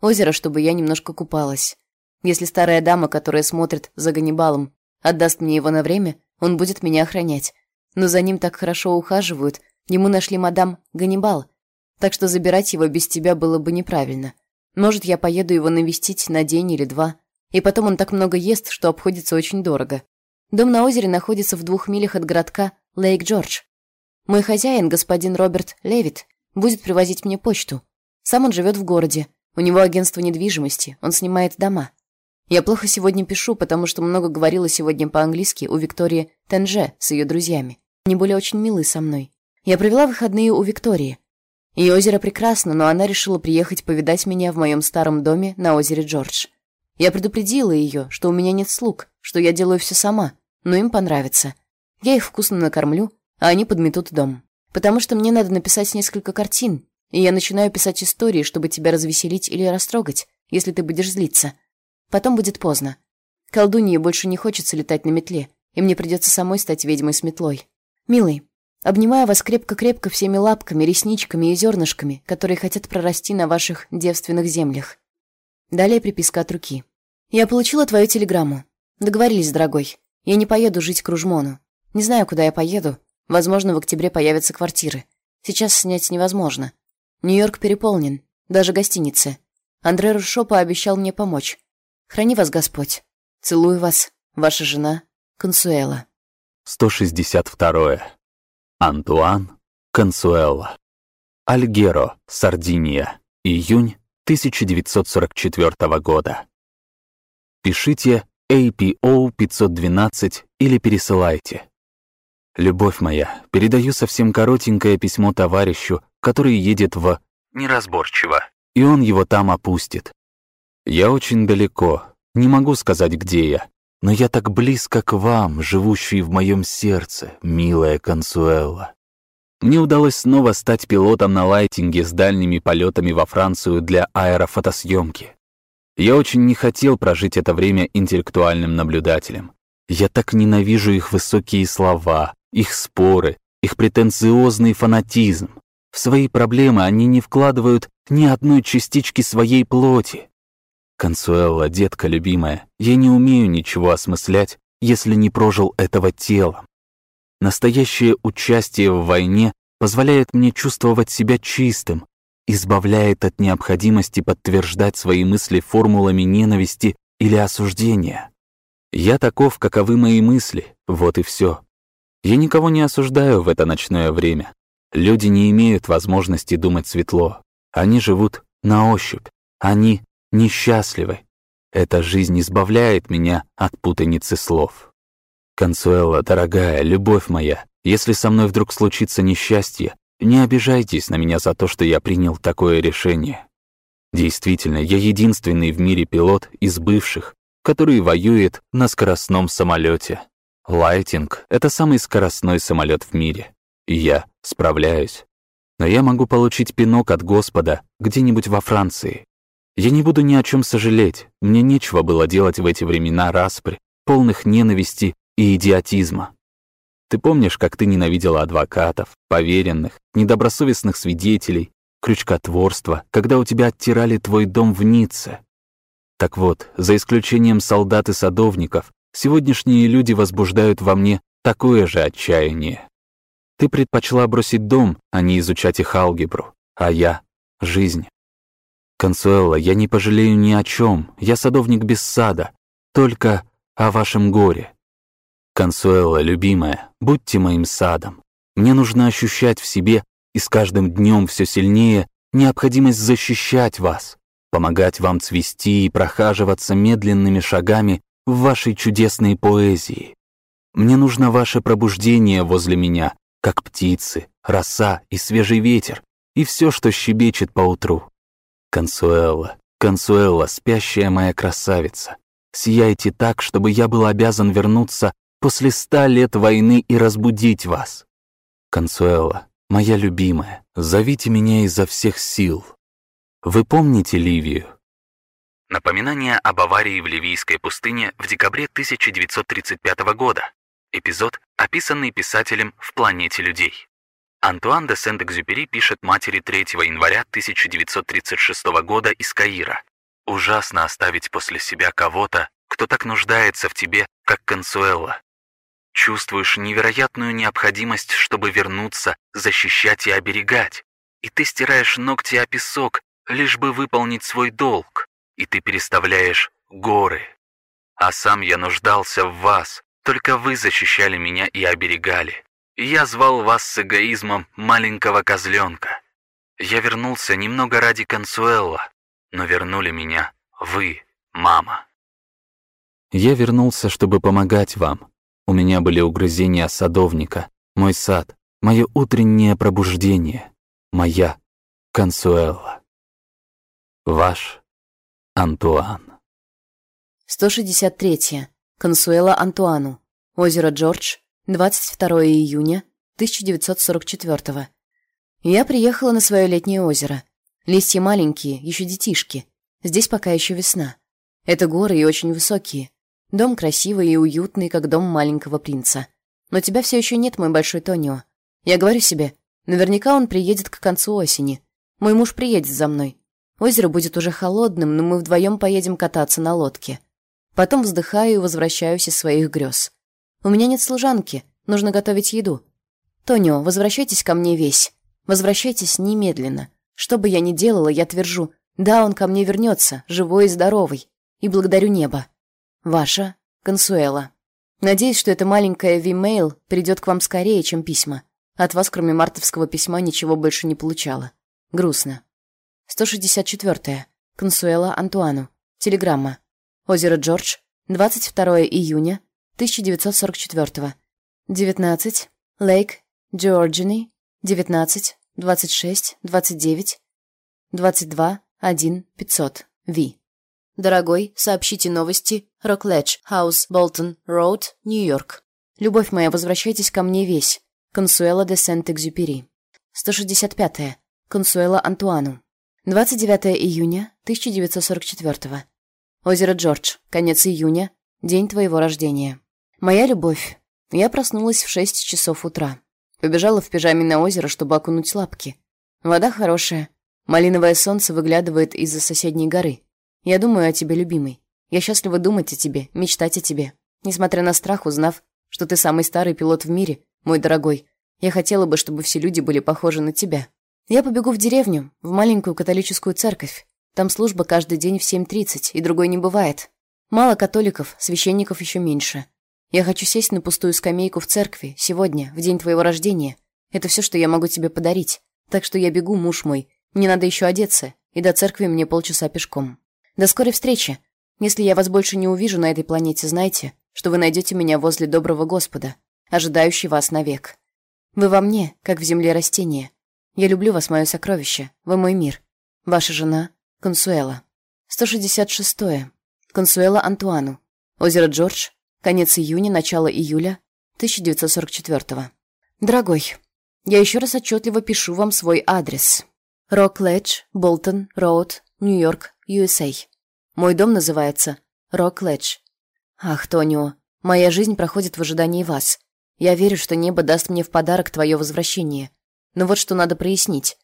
Озеро, чтобы я немножко купалась. Если старая дама, которая смотрит за Ганнибалом, отдаст мне его на время, он будет меня охранять. Но за ним так хорошо ухаживают, ему нашли мадам Ганнибал, так что забирать его без тебя было бы неправильно. Может, я поеду его навестить на день или два, и потом он так много ест, что обходится очень дорого. Дом на озере находится в двух милях от городка Лейк-Джордж. Мой хозяин, господин Роберт Левит, будет привозить мне почту. Сам он живет в городе. У него агентство недвижимости, он снимает дома. Я плохо сегодня пишу, потому что много говорила сегодня по-английски у Виктории Тенже с ее друзьями. Они были очень милы со мной. Я провела выходные у Виктории. Ее озеро прекрасно, но она решила приехать повидать меня в моем старом доме на озере Джордж. Я предупредила ее, что у меня нет слуг, что я делаю все сама, но им понравится. Я их вкусно накормлю, а они подметут дом. Потому что мне надо написать несколько картин, и я начинаю писать истории, чтобы тебя развеселить или растрогать, если ты будешь злиться. Потом будет поздно. Колдунье больше не хочется летать на метле, и мне придется самой стать ведьмой с метлой. Милый, обнимаю вас крепко-крепко всеми лапками, ресничками и зернышками, которые хотят прорасти на ваших девственных землях. Далее приписка от руки. Я получила твою телеграмму. Договорились, дорогой. Я не поеду жить к Ружмону. Не знаю, куда я поеду. Возможно, в октябре появятся квартиры. Сейчас снять невозможно. Нью-Йорк переполнен. Даже гостиницы. Андре Рушо пообещал мне помочь. Храни вас Господь. Целую вас. Ваша жена Консуэла. 162. Антуан Консуэла. Альгеро, Сардиния. Июнь 1944 года. Пишите APO 512 или пересылайте. Любовь моя, передаю совсем коротенькое письмо товарищу, который едет в неразборчиво, и он его там опустит. Я очень далеко, не могу сказать, где я, но я так близко к вам, живущий в моем сердце, милая Консуэла. Мне удалось снова стать пилотом на лайтинге с дальними полетами во Францию для аэрофотосъемки. Я очень не хотел прожить это время интеллектуальным наблюдателем. Я так ненавижу их высокие слова, их споры, их претенциозный фанатизм. В свои проблемы они не вкладывают ни одной частички своей плоти. Консуэлла, детка любимая, я не умею ничего осмыслять, если не прожил этого телом. Настоящее участие в войне позволяет мне чувствовать себя чистым, избавляет от необходимости подтверждать свои мысли формулами ненависти или осуждения. Я таков, каковы мои мысли, вот и все. Я никого не осуждаю в это ночное время. Люди не имеют возможности думать светло. Они живут на ощупь. Они несчастливы. Эта жизнь избавляет меня от путаницы слов. Консуэла, дорогая, любовь моя, если со мной вдруг случится несчастье, не обижайтесь на меня за то, что я принял такое решение. Действительно, я единственный в мире пилот из бывших, который воюет на скоростном самолете. Лайтинг — это самый скоростной самолет в мире. И я справляюсь. Но я могу получить пинок от Господа где-нибудь во Франции. Я не буду ни о чем сожалеть. Мне нечего было делать в эти времена распри, полных ненависти и идиотизма. Ты помнишь, как ты ненавидела адвокатов, поверенных, недобросовестных свидетелей, крючкотворство, когда у тебя оттирали твой дом в Ницце? Так вот, за исключением солдат и садовников, сегодняшние люди возбуждают во мне такое же отчаяние. Ты предпочла бросить дом, а не изучать их алгебру, а я — жизнь. Консуэла, я не пожалею ни о чем, я садовник без сада, только о вашем горе. Консуэла, любимая, будьте моим садом. Мне нужно ощущать в себе и с каждым днем все сильнее необходимость защищать вас, помогать вам цвести и прохаживаться медленными шагами в вашей чудесной поэзии. Мне нужно ваше пробуждение возле меня, как птицы, роса и свежий ветер, и все, что щебечет поутру. Консуэла, Консуэла, спящая моя красавица, сияйте так, чтобы я был обязан вернуться после ста лет войны и разбудить вас. Консуэла, моя любимая, зовите меня изо всех сил. Вы помните Ливию? Напоминание об аварии в Ливийской пустыне в декабре 1935 года. Эпизод, описанный писателем в «Планете людей». Антуан де Сент-Экзюпери пишет матери 3 января 1936 года из Каира. «Ужасно оставить после себя кого-то, кто так нуждается в тебе, как Консуэлла. Чувствуешь невероятную необходимость, чтобы вернуться, защищать и оберегать. И ты стираешь ногти о песок, лишь бы выполнить свой долг. И ты переставляешь горы. А сам я нуждался в вас, только вы защищали меня и оберегали. Я звал вас с эгоизмом маленького козленка. Я вернулся немного ради Консуэлла, но вернули меня вы, мама. Я вернулся, чтобы помогать вам. У меня были угрызения садовника, мой сад, мое утреннее пробуждение, моя Консуэлла. Ваш Антуан. 163. Консуэла Антуану. Озеро Джордж. 22 июня 1944. Я приехала на свое летнее озеро. Листья маленькие, еще детишки. Здесь пока еще весна. Это горы и очень высокие. Дом красивый и уютный, как дом маленького принца. Но тебя все еще нет, мой большой Тонио. Я говорю себе, наверняка он приедет к концу осени. Мой муж приедет за мной. Озеро будет уже холодным, но мы вдвоем поедем кататься на лодке. Потом вздыхаю и возвращаюсь из своих грез. У меня нет служанки, нужно готовить еду. Тонио, возвращайтесь ко мне весь. Возвращайтесь немедленно. Что бы я ни делала, я твержу, да, он ко мне вернется, живой и здоровый. И благодарю небо. Ваша Консуэла. Надеюсь, что эта маленькая V-mail придет к вам скорее, чем письма. От вас, кроме мартовского письма, ничего больше не получала. Грустно. 164. Консуэла Антуану. Телеграмма. Озеро Джордж. 22 июня 1944. 19. Лейк. Джорджини. 19. 26. 29. 22. 1. 500. Ви. Дорогой, сообщите новости. Рокледж, Хаус, Болтон, Роуд, Нью-Йорк. Любовь моя, возвращайтесь ко мне весь. Консуэла де Сент-Экзюпери. 165. Консуэла Антуану. 29 июня 1944. Озеро Джордж. Конец июня. День твоего рождения. Моя любовь. Я проснулась в 6 часов утра. Побежала в пижаме на озеро, чтобы окунуть лапки. Вода хорошая. Малиновое солнце выглядывает из-за соседней горы. Я думаю о тебе, любимый. Я счастлива думать о тебе, мечтать о тебе. Несмотря на страх, узнав, что ты самый старый пилот в мире, мой дорогой, я хотела бы, чтобы все люди были похожи на тебя. Я побегу в деревню, в маленькую католическую церковь. Там служба каждый день в 7.30, и другой не бывает. Мало католиков, священников еще меньше. Я хочу сесть на пустую скамейку в церкви, сегодня, в день твоего рождения. Это все, что я могу тебе подарить. Так что я бегу, муж мой. Мне надо еще одеться, и до церкви мне полчаса пешком. До скорой встречи. Если я вас больше не увижу на этой планете, знайте, что вы найдете меня возле доброго Господа, ожидающий вас навек. Вы во мне, как в земле растение. Я люблю вас, мое сокровище. Вы мой мир. Ваша жена Консуэла. 166. -е. Консуэла Антуану. Озеро Джордж. Конец июня, начало июля 1944. Дорогой, я еще раз отчетливо пишу вам свой адрес. Рок Ледж, Болтон, Роуд, Нью-Йорк, USA. Мой дом называется Рок Ледж. Ах, Тонио, моя жизнь проходит в ожидании вас. Я верю, что небо даст мне в подарок твое возвращение. Но вот что надо прояснить.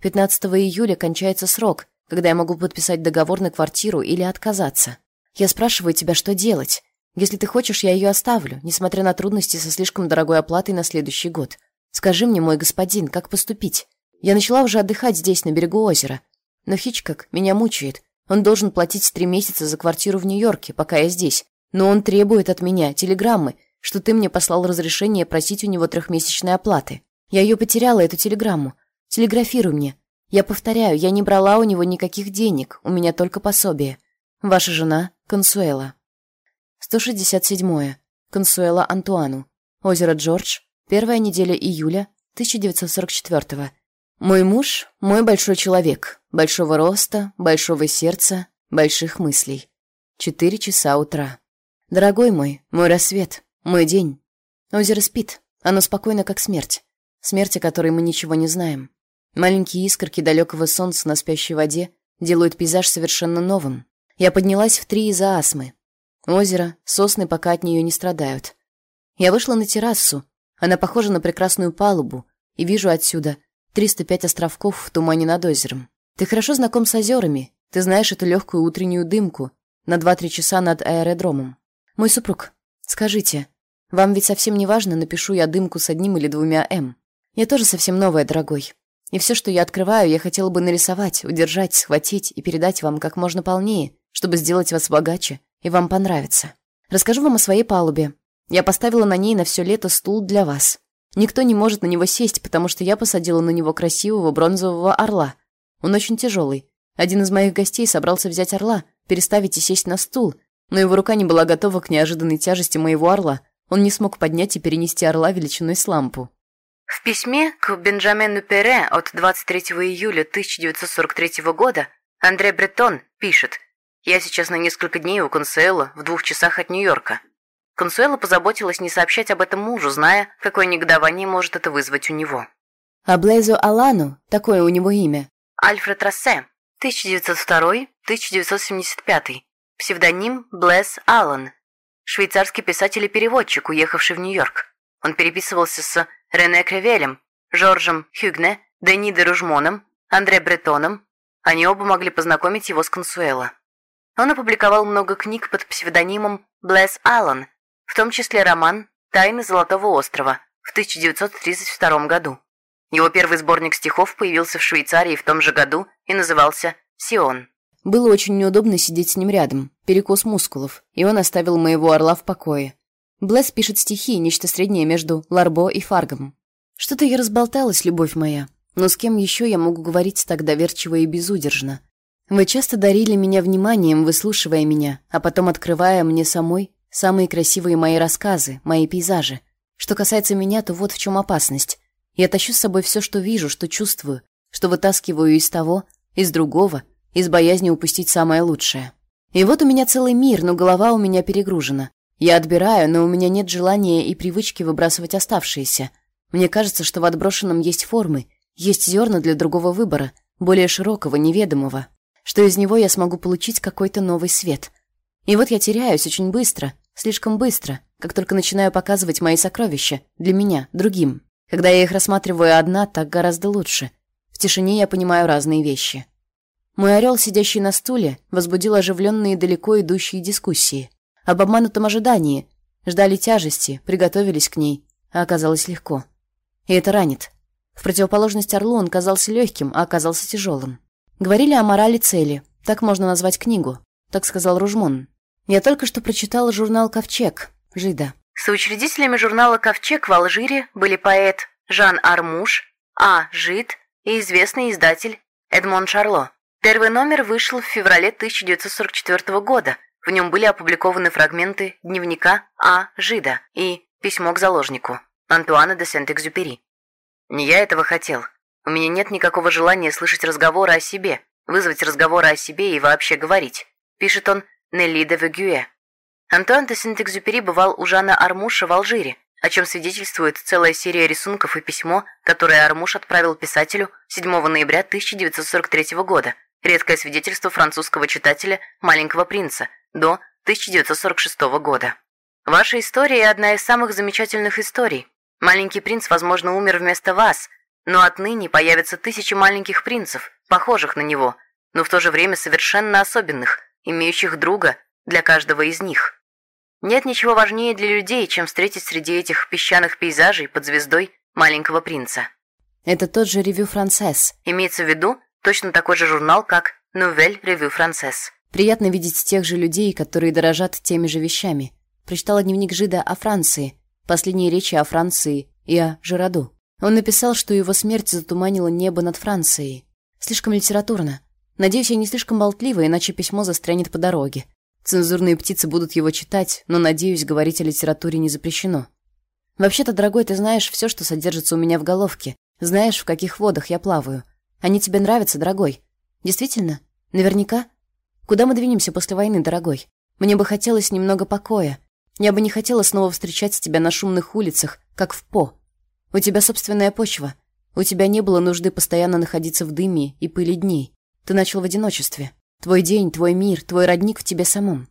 15 июля кончается срок, когда я могу подписать договор на квартиру или отказаться. Я спрашиваю тебя, что делать. Если ты хочешь, я ее оставлю, несмотря на трудности со слишком дорогой оплатой на следующий год. Скажи мне, мой господин, как поступить? Я начала уже отдыхать здесь, на берегу озера. Но Хичкок меня мучает. Он должен платить три месяца за квартиру в Нью-Йорке, пока я здесь. Но он требует от меня телеграммы, что ты мне послал разрешение просить у него трехмесячной оплаты. Я ее потеряла, эту телеграмму. Телеграфируй мне. Я повторяю, я не брала у него никаких денег, у меня только пособие. Ваша жена Консуэла. 167. Консуэла Антуану. Озеро Джордж. Первая неделя июля 1944 Мой муж – мой большой человек. Большого роста, большого сердца, больших мыслей. Четыре часа утра. Дорогой мой, мой рассвет, мой день. Озеро спит. Оно спокойно, как смерть. Смерть, о которой мы ничего не знаем. Маленькие искорки далекого солнца на спящей воде делают пейзаж совершенно новым. Я поднялась в три из-за астмы. Озеро, сосны пока от нее не страдают. Я вышла на террасу. Она похожа на прекрасную палубу, и вижу отсюда 305 островков в тумане над озером. Ты хорошо знаком с озерами. Ты знаешь эту легкую утреннюю дымку на 2-3 часа над аэродромом. Мой супруг, скажите, вам ведь совсем не важно, напишу я дымку с одним или двумя «М». Я тоже совсем новая, дорогой. И все, что я открываю, я хотела бы нарисовать, удержать, схватить и передать вам как можно полнее, чтобы сделать вас богаче и вам понравится. Расскажу вам о своей палубе. Я поставила на ней на все лето стул для вас. Никто не может на него сесть, потому что я посадила на него красивого бронзового орла. Он очень тяжелый. Один из моих гостей собрался взять орла, переставить и сесть на стул, но его рука не была готова к неожиданной тяжести моего орла. Он не смог поднять и перенести орла величиной с лампу. В письме к Бенджамену Пере от 23 июля 1943 года Андре Бретон пишет «Я сейчас на несколько дней у Консуэла в двух часах от Нью-Йорка». Консуэла позаботилась не сообщать об этом мужу, зная, какое негодование может это вызвать у него. А Блейзо Алану, такое у него имя. Альфред Рассе, 1902-1975, псевдоним Блэс Аллан, швейцарский писатель и переводчик, уехавший в Нью-Йорк. Он переписывался с Рене Кревелем, Жоржем Хюгне, Дени де Ружмоном, Андре Бретоном. Они оба могли познакомить его с Консуэло. Он опубликовал много книг под псевдонимом Блэс Аллан, в том числе роман «Тайны Золотого острова» в 1932 году. Его первый сборник стихов появился в Швейцарии в том же году и назывался «Сион». Было очень неудобно сидеть с ним рядом, перекос мускулов, и он оставил моего орла в покое. Блэс пишет стихи, нечто среднее между Ларбо и Фаргом. Что-то я разболталась, любовь моя. Но с кем еще я могу говорить так доверчиво и безудержно? Вы часто дарили меня вниманием, выслушивая меня, а потом открывая мне самой самые красивые мои рассказы, мои пейзажи. Что касается меня, то вот в чем опасность. Я тащу с собой все, что вижу, что чувствую, что вытаскиваю из того, из другого, из боязни упустить самое лучшее. И вот у меня целый мир, но голова у меня перегружена. Я отбираю, но у меня нет желания и привычки выбрасывать оставшиеся. Мне кажется, что в отброшенном есть формы, есть зерна для другого выбора, более широкого, неведомого, что из него я смогу получить какой-то новый свет. И вот я теряюсь очень быстро, слишком быстро, как только начинаю показывать мои сокровища, для меня, другим. Когда я их рассматриваю одна, так гораздо лучше. В тишине я понимаю разные вещи. Мой орел, сидящий на стуле, возбудил оживленные далеко идущие дискуссии об обманутом ожидании. Ждали тяжести, приготовились к ней, а оказалось легко. И это ранит. В противоположность Орлу он казался легким, а оказался тяжелым. Говорили о морали цели. Так можно назвать книгу. Так сказал Ружмон. Я только что прочитала журнал «Ковчег» Жида. Соучредителями журнала «Ковчег» в Алжире были поэт Жан Армуш, А. Жид и известный издатель Эдмон Шарло. Первый номер вышел в феврале 1944 года – в нем были опубликованы фрагменты дневника А. Жида и письмо к заложнику Антуана де Сент-Экзюпери. Не я этого хотел. У меня нет никакого желания слышать разговоры о себе, вызвать разговоры о себе и вообще говорить, пишет он Нелли де Вегюэ. Антуан де Сент-Экзюпери бывал у Жана Армуша в Алжире, о чем свидетельствует целая серия рисунков и письмо, которое Армуш отправил писателю 7 ноября 1943 года, редкое свидетельство французского читателя «Маленького принца», до 1946 года. Ваша история одна из самых замечательных историй. Маленький принц, возможно, умер вместо вас, но отныне появятся тысячи маленьких принцев, похожих на него, но в то же время совершенно особенных, имеющих друга для каждого из них. Нет ничего важнее для людей, чем встретить среди этих песчаных пейзажей под звездой маленького принца. Это тот же «Ревю Францесс». Имеется в виду точно такой же журнал, как «Новель Ревю Францесс». Приятно видеть тех же людей, которые дорожат теми же вещами. Прочитала дневник Жида о Франции, последние речи о Франции и о Жираду. Он написал, что его смерть затуманила небо над Францией. Слишком литературно. Надеюсь, я не слишком болтлива, иначе письмо застрянет по дороге. Цензурные птицы будут его читать, но, надеюсь, говорить о литературе не запрещено. Вообще-то, дорогой, ты знаешь все, что содержится у меня в головке. Знаешь, в каких водах я плаваю. Они тебе нравятся, дорогой? Действительно? Наверняка? Куда мы двинемся после войны, дорогой? Мне бы хотелось немного покоя. Я бы не хотела снова встречать тебя на шумных улицах, как в По. У тебя собственная почва. У тебя не было нужды постоянно находиться в дыме и пыли дней. Ты начал в одиночестве. Твой день, твой мир, твой родник в тебе самом.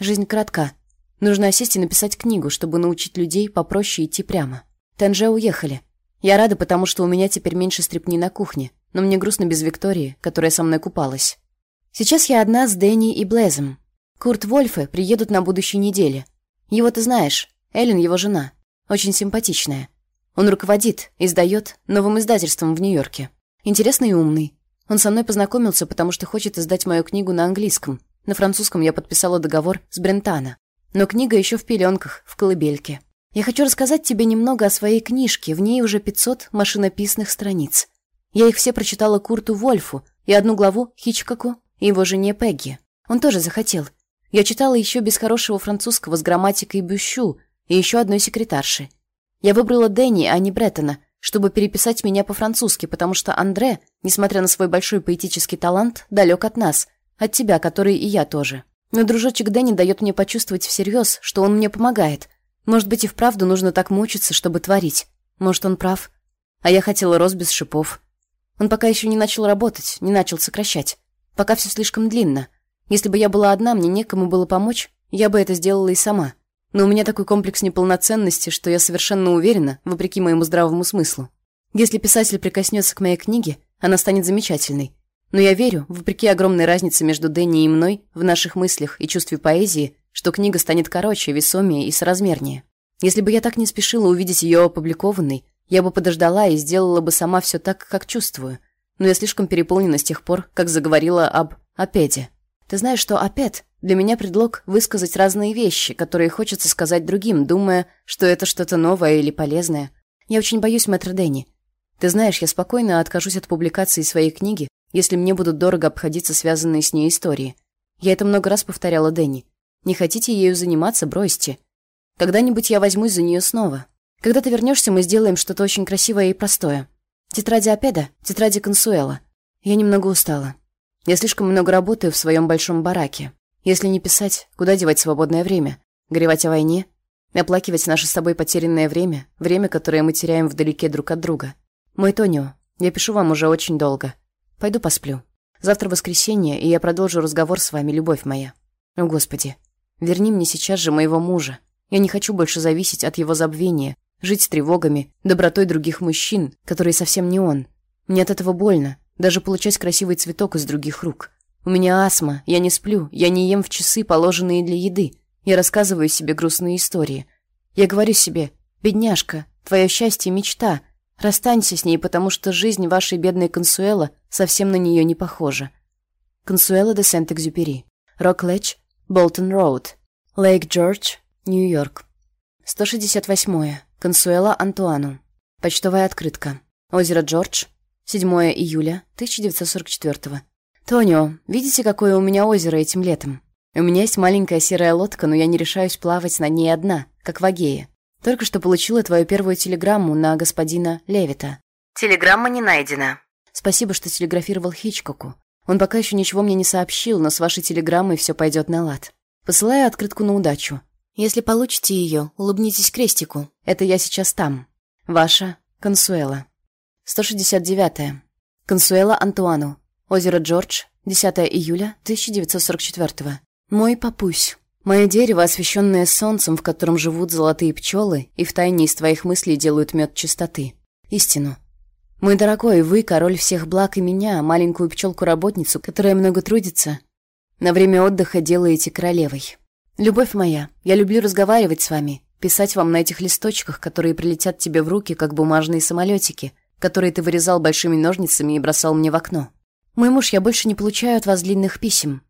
Жизнь кратка. Нужно сесть и написать книгу, чтобы научить людей попроще идти прямо. Тенже уехали. Я рада, потому что у меня теперь меньше стрепни на кухне, но мне грустно без Виктории, которая со мной купалась. Сейчас я одна с Дэнни и Блезом. Курт Вольфе приедут на будущей неделе. Его ты знаешь, Эллен его жена. Очень симпатичная. Он руководит, издает новым издательством в Нью-Йорке. Интересный и умный. Он со мной познакомился, потому что хочет издать мою книгу на английском. На французском я подписала договор с Брентана. Но книга еще в пеленках, в колыбельке. Я хочу рассказать тебе немного о своей книжке, в ней уже 500 машинописных страниц. Я их все прочитала Курту Вольфу и одну главу Хичкоку и его жене Пегги. Он тоже захотел. Я читала еще без хорошего французского с грамматикой Бющу и еще одной секретарши. Я выбрала Дэнни, а не Бреттона, чтобы переписать меня по-французски, потому что Андре, несмотря на свой большой поэтический талант, далек от нас, от тебя, который и я тоже. Но дружочек Дэнни дает мне почувствовать всерьез, что он мне помогает. Может быть, и вправду нужно так мучиться, чтобы творить. Может, он прав. А я хотела роз без шипов. Он пока еще не начал работать, не начал сокращать. Пока все слишком длинно. Если бы я была одна, мне некому было помочь, я бы это сделала и сама. Но у меня такой комплекс неполноценности, что я совершенно уверена, вопреки моему здравому смыслу. Если писатель прикоснется к моей книге, она станет замечательной. Но я верю, вопреки огромной разнице между Дэнни и мной, в наших мыслях и чувстве поэзии, что книга станет короче, весомее и соразмернее. Если бы я так не спешила увидеть ее опубликованной, я бы подождала и сделала бы сама все так, как чувствую. Но я слишком переполнена с тех пор, как заговорила об «опеде». Ты знаешь, что «опет» для меня предлог высказать разные вещи, которые хочется сказать другим, думая, что это что-то новое или полезное. Я очень боюсь мэтра Дэнни. Ты знаешь, я спокойно откажусь от публикации своей книги, если мне будут дорого обходиться связанные с ней истории. Я это много раз повторяла Дэнни. Не хотите ею заниматься, бросьте. Когда-нибудь я возьмусь за нее снова. Когда ты вернешься, мы сделаем что-то очень красивое и простое. Тетради Апеда, тетради Консуэла. Я немного устала. Я слишком много работаю в своем большом бараке. Если не писать, куда девать свободное время? Горевать о войне? Оплакивать наше с тобой потерянное время? Время, которое мы теряем вдалеке друг от друга? Мой Тонио, я пишу вам уже очень долго. Пойду посплю. Завтра воскресенье, и я продолжу разговор с вами, любовь моя. О, Господи, верни мне сейчас же моего мужа. Я не хочу больше зависеть от его забвения, жить с тревогами, добротой других мужчин, которые совсем не он. Мне от этого больно, даже получать красивый цветок из других рук. У меня астма, я не сплю, я не ем в часы, положенные для еды. Я рассказываю себе грустные истории. Я говорю себе, бедняжка, твое счастье – мечта – Расстанься с ней, потому что жизнь вашей бедной Консуэла совсем на нее не похожа. Консуэла де Сент-Экзюпери. Рок-Лэч, Болтон-Роуд. Лейк-Джордж, Нью-Йорк. 168. Консуэла Антуану. Почтовая открытка. Озеро Джордж. 7 июля 1944. Тонио, видите, какое у меня озеро этим летом? У меня есть маленькая серая лодка, но я не решаюсь плавать на ней одна, как в Агее. Только что получила твою первую телеграмму на господина Левита. Телеграмма не найдена. Спасибо, что телеграфировал Хичкоку. Он пока еще ничего мне не сообщил, но с вашей телеграммой все пойдет на лад. Посылаю открытку на удачу. Если получите ее, улыбнитесь крестику. Это я сейчас там. Ваша Консуэла. 169. -е. Консуэла Антуану. Озеро Джордж. 10 июля 1944. Мой папусь. Мое дерево, освещенное солнцем, в котором живут золотые пчелы, и в тайне из твоих мыслей делают мед чистоты. Истину. Мой дорогой, вы король всех благ и меня, маленькую пчелку-работницу, которая много трудится, на время отдыха делаете королевой. Любовь моя, я люблю разговаривать с вами, писать вам на этих листочках, которые прилетят тебе в руки, как бумажные самолетики, которые ты вырезал большими ножницами и бросал мне в окно. Мой муж, я больше не получаю от вас длинных писем.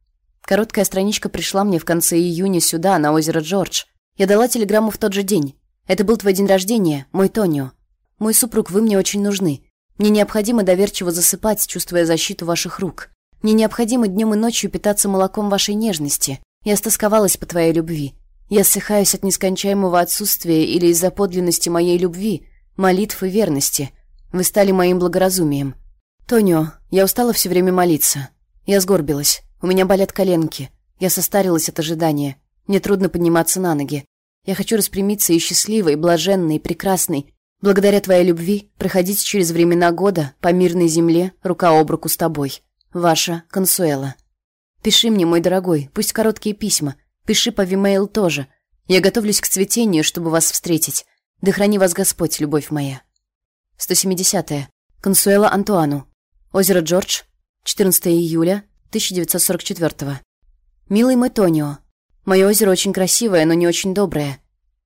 Короткая страничка пришла мне в конце июня сюда, на озеро Джордж. Я дала телеграмму в тот же день. Это был твой день рождения, мой Тонио. Мой супруг, вы мне очень нужны. Мне необходимо доверчиво засыпать, чувствуя защиту ваших рук. Мне необходимо днем и ночью питаться молоком вашей нежности. Я стосковалась по твоей любви. Я ссыхаюсь от нескончаемого отсутствия или из-за подлинности моей любви, молитв и верности. Вы стали моим благоразумием. Тонио, я устала все время молиться. Я сгорбилась. У меня болят коленки. Я состарилась от ожидания. Мне трудно подниматься на ноги. Я хочу распрямиться и счастливой, блаженной, прекрасной, благодаря твоей любви, проходить через времена года по мирной земле рука об руку с тобой. Ваша Консуэла. Пиши мне, мой дорогой, пусть короткие письма. Пиши по Вимейл тоже. Я готовлюсь к цветению, чтобы вас встретить. Да храни вас Господь, любовь моя. 170. -е. Консуэла Антуану. Озеро Джордж. 14 июля 1944. Милый мой Тонио. Мое озеро очень красивое, но не очень доброе.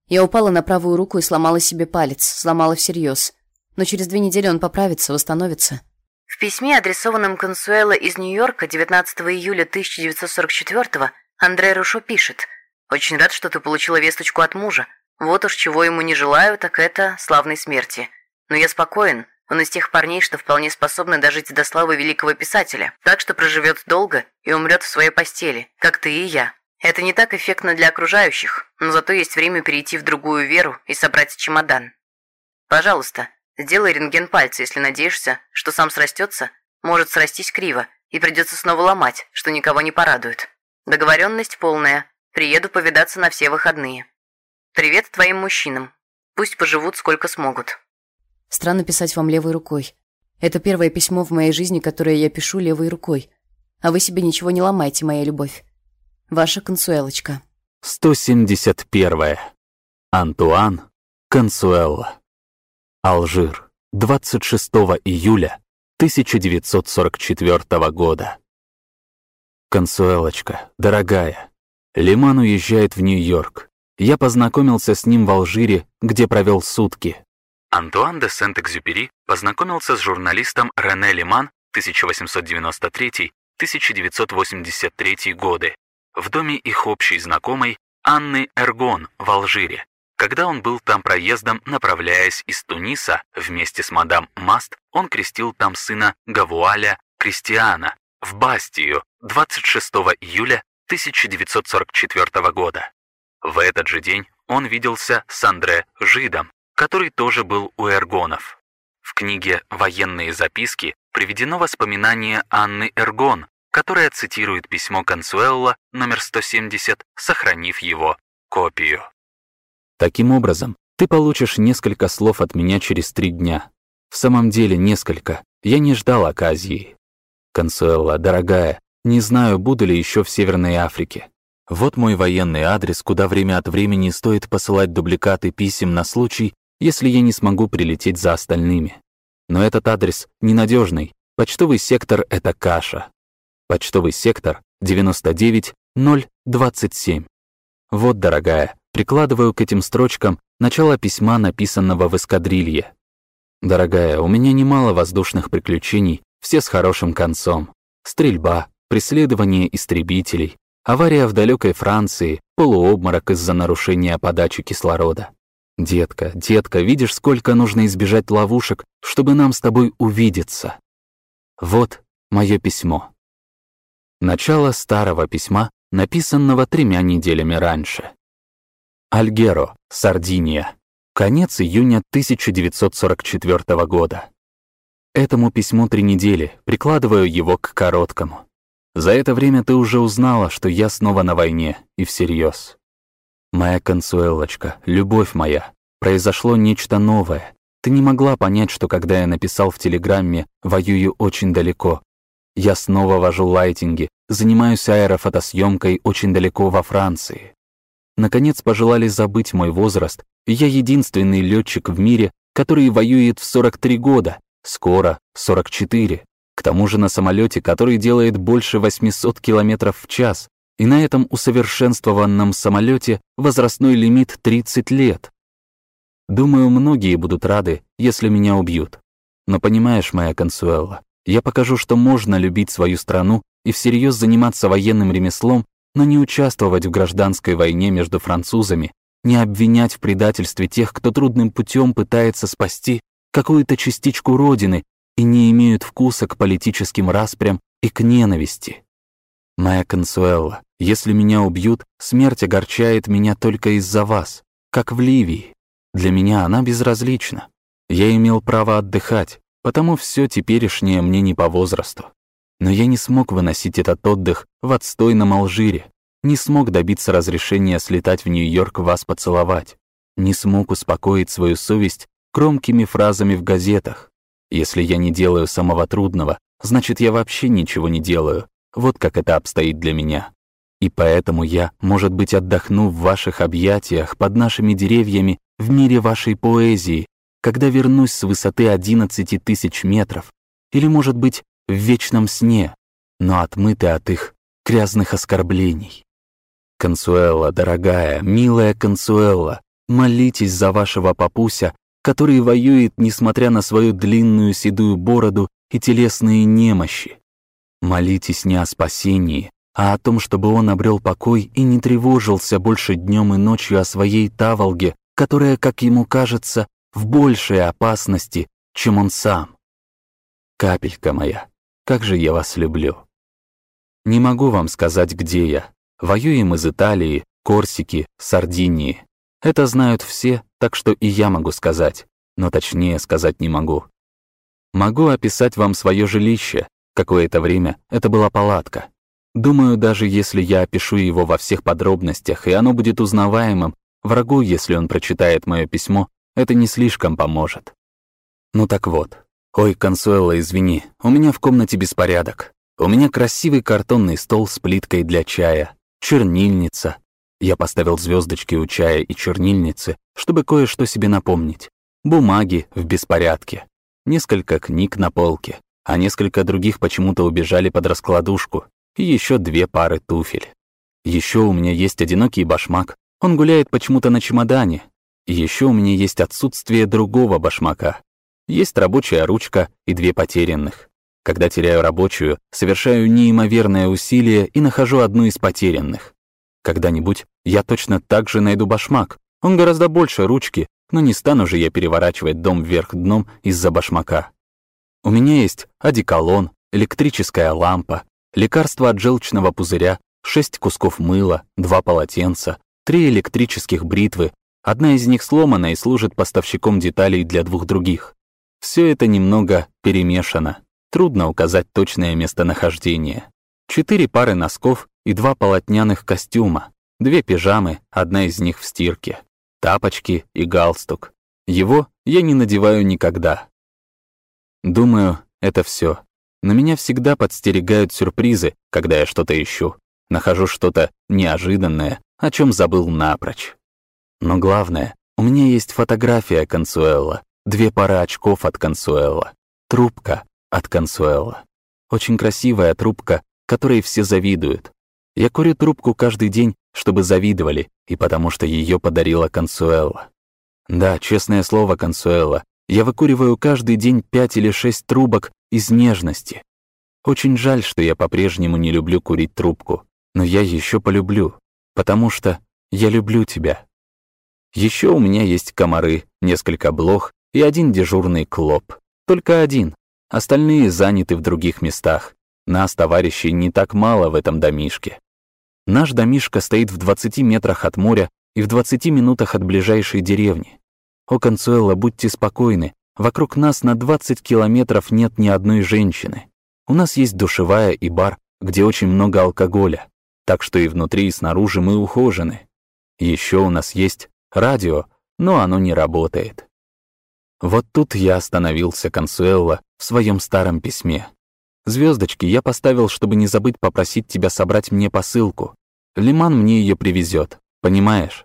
Я упала на правую руку и сломала себе палец, сломала всерьез. Но через две недели он поправится, восстановится. В письме, адресованном Консуэло из Нью-Йорка 19 июля 1944 Андре Рушо пишет «Очень рад, что ты получила весточку от мужа. Вот уж чего ему не желаю, так это славной смерти. Но я спокоен. Он из тех парней, что вполне способны дожить до славы великого писателя, так что проживет долго и умрет в своей постели, как ты и я. Это не так эффектно для окружающих, но зато есть время перейти в другую веру и собрать чемодан. Пожалуйста, сделай рентген пальца, если надеешься, что сам срастется, может срастись криво, и придется снова ломать, что никого не порадует. Договоренность полная. Приеду повидаться на все выходные. Привет твоим мужчинам. Пусть поживут сколько смогут. Странно писать вам левой рукой. Это первое письмо в моей жизни, которое я пишу левой рукой. А вы себе ничего не ломайте, моя любовь. Ваша Консуэлочка. 171. Антуан Консуэлла. Алжир. 26 июля 1944 года. Консуэлочка, дорогая, Лиман уезжает в Нью-Йорк. Я познакомился с ним в Алжире, где провел сутки. Антуан де Сент-Экзюпери познакомился с журналистом Рене Лиман 1893-1983 годы в доме их общей знакомой Анны Эргон в Алжире, когда он был там проездом, направляясь из Туниса вместе с мадам Маст, он крестил там сына Гавуаля Кристиана в Бастию 26 июля 1944 года. В этот же день он виделся с Андре Жидом, который тоже был у Эргонов. В книге «Военные записки» приведено воспоминание Анны Эргон, которая цитирует письмо Консуэлла номер 170, сохранив его копию. Таким образом, ты получишь несколько слов от меня через три дня. В самом деле несколько. Я не ждал оказии. Консуэлла, дорогая, не знаю, буду ли еще в Северной Африке. Вот мой военный адрес, куда время от времени стоит посылать дубликаты писем на случай, если я не смогу прилететь за остальными. Но этот адрес ненадежный. Почтовый сектор — это каша. Почтовый сектор 99027. Вот, дорогая, прикладываю к этим строчкам начало письма, написанного в эскадрилье. Дорогая, у меня немало воздушных приключений, все с хорошим концом. Стрельба, преследование истребителей, авария в далекой Франции, полуобморок из-за нарушения подачи кислорода. Детка, детка, видишь, сколько нужно избежать ловушек, чтобы нам с тобой увидеться. Вот мое письмо. Начало старого письма, написанного тремя неделями раньше. Альгеро, Сардиния. Конец июня 1944 года. Этому письму три недели, прикладываю его к короткому. За это время ты уже узнала, что я снова на войне, и всерьез. Моя консуэлочка, любовь моя, произошло нечто новое. Ты не могла понять, что когда я написал в телеграмме «воюю очень далеко», я снова вожу лайтинги, занимаюсь аэрофотосъемкой очень далеко во Франции. Наконец пожелали забыть мой возраст, я единственный летчик в мире, который воюет в 43 года, скоро 44. К тому же на самолете, который делает больше 800 километров в час, и на этом усовершенствованном самолете возрастной лимит 30 лет. Думаю, многие будут рады, если меня убьют. Но понимаешь, моя Консуэлла, я покажу, что можно любить свою страну и всерьез заниматься военным ремеслом, но не участвовать в гражданской войне между французами, не обвинять в предательстве тех, кто трудным путем пытается спасти какую-то частичку Родины и не имеют вкуса к политическим распрям и к ненависти. Моя Консуэлла, если меня убьют, смерть огорчает меня только из-за вас, как в Ливии. Для меня она безразлична. Я имел право отдыхать, потому все теперешнее мне не по возрасту. Но я не смог выносить этот отдых в отстойном Алжире, не смог добиться разрешения слетать в Нью-Йорк вас поцеловать, не смог успокоить свою совесть кромкими фразами в газетах. Если я не делаю самого трудного, значит, я вообще ничего не делаю. Вот как это обстоит для меня. И поэтому я, может быть, отдохну в ваших объятиях под нашими деревьями в мире вашей поэзии, когда вернусь с высоты одиннадцати тысяч метров, или, может быть, в вечном сне, но отмыты от их грязных оскорблений. Консуэла, дорогая, милая Консуэла, молитесь за вашего папуся, который воюет, несмотря на свою длинную седую бороду и телесные немощи. Молитесь не о спасении, а о том, чтобы он обрел покой и не тревожился больше днем и ночью о своей таволге, которая, как ему кажется, в большей опасности, чем он сам. Капелька моя, как же я вас люблю. Не могу вам сказать, где я. Воюем из Италии, Корсики, Сардинии. Это знают все, так что и я могу сказать, но точнее сказать не могу. Могу описать вам свое жилище. Какое-то время это была палатка. Думаю, даже если я опишу его во всех подробностях, и оно будет узнаваемым, врагу, если он прочитает мое письмо, это не слишком поможет. Ну так вот, «Ой, Консуэла, извини, у меня в комнате беспорядок. У меня красивый картонный стол с плиткой для чая, чернильница. Я поставил звездочки у чая и чернильницы, чтобы кое-что себе напомнить. Бумаги в беспорядке. Несколько книг на полке, а несколько других почему-то убежали под раскладушку. И еще две пары туфель. Еще у меня есть одинокий башмак. Он гуляет почему-то на чемодане. Еще у меня есть отсутствие другого башмака. Есть рабочая ручка и две потерянных. Когда теряю рабочую, совершаю неимоверное усилие и нахожу одну из потерянных. Когда-нибудь я точно так же найду башмак. Он гораздо больше ручки, но не стану же я переворачивать дом вверх дном из-за башмака. У меня есть одеколон, электрическая лампа, лекарство от желчного пузыря, шесть кусков мыла, два полотенца, три электрических бритвы. Одна из них сломана и служит поставщиком деталей для двух других. Все это немного перемешано. Трудно указать точное местонахождение. Четыре пары носков и два полотняных костюма. Две пижамы, одна из них в стирке. Тапочки и галстук. Его я не надеваю никогда. Думаю, это все. На меня всегда подстерегают сюрпризы, когда я что-то ищу. Нахожу что-то неожиданное, о чем забыл напрочь. Но главное, у меня есть фотография Консуэлла, Две пары очков от Консуэла. Трубка от Консуэла. Очень красивая трубка, которой все завидуют. Я курю трубку каждый день, чтобы завидовали, и потому что ее подарила Консуэла. Да, честное слово, Консуэла, я выкуриваю каждый день пять или шесть трубок из нежности. Очень жаль, что я по-прежнему не люблю курить трубку, но я еще полюблю, потому что я люблю тебя. Еще у меня есть комары, несколько блох и один дежурный клоп. Только один. Остальные заняты в других местах. Нас, товарищей, не так мало в этом домишке. Наш домишко стоит в 20 метрах от моря и в 20 минутах от ближайшей деревни. О, Консуэлла, будьте спокойны. Вокруг нас на 20 километров нет ни одной женщины. У нас есть душевая и бар, где очень много алкоголя. Так что и внутри, и снаружи мы ухожены. Еще у нас есть радио, но оно не работает. Вот тут я остановился, Консуэлла, в своем старом письме. Звездочки я поставил, чтобы не забыть попросить тебя собрать мне посылку. Лиман мне ее привезет, понимаешь?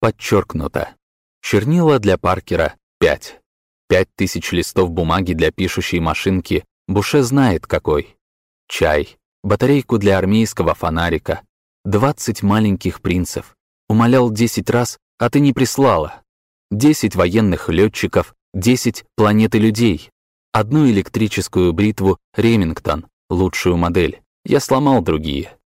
Подчеркнуто. Чернила для Паркера — 5. Пять тысяч листов бумаги для пишущей машинки Буше знает какой. Чай, батарейку для армейского фонарика, 20 маленьких принцев. Умолял 10 раз, а ты не прислала. 10 военных летчиков, 10 планеты людей, одну электрическую бритву Ремингтон, лучшую модель. Я сломал другие.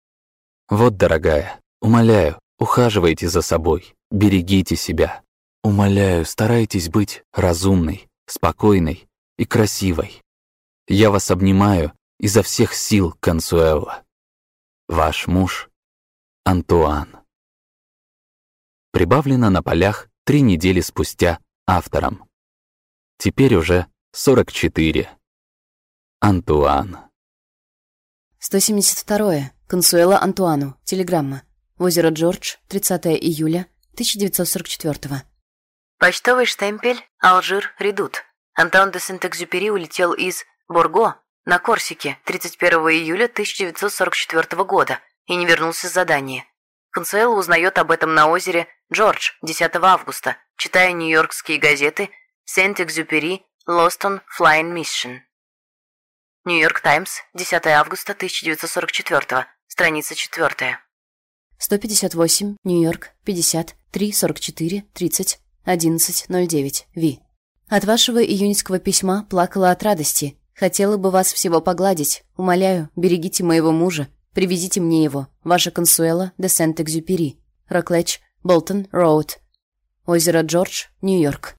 Вот, дорогая, умоляю, ухаживайте за собой, берегите себя. Умоляю, старайтесь быть разумной, спокойной и красивой. Я вас обнимаю изо всех сил, Консуэлла. Ваш муж Антуан. Прибавлено на полях три недели спустя автором. Теперь уже 44. Антуан. 172. Консуэла Антуану. Телеграмма. Озеро Джордж, 30 июля 1944. Почтовый штемпель Алжир Редут. Антуан де Сент-Экзюпери улетел из Борго на Корсике 31 июля 1944 года и не вернулся с задания. Консуэла узнает об этом на озере Джордж 10 августа, читая нью-йоркские газеты Сент-Экзюпери on Flying Mission. Нью-Йорк Таймс, 10 августа 1944, страница 4. 158, Нью-Йорк, 50, 3, 44, 30, 11.09, Ви. От вашего июньского письма плакала от радости. Хотела бы вас всего погладить. Умоляю, берегите моего мужа. Привезите мне его. Ваша консуэла де Сент-Экзюпери. Роклэч, Болтон, Роуд. Озеро Джордж, Нью-Йорк.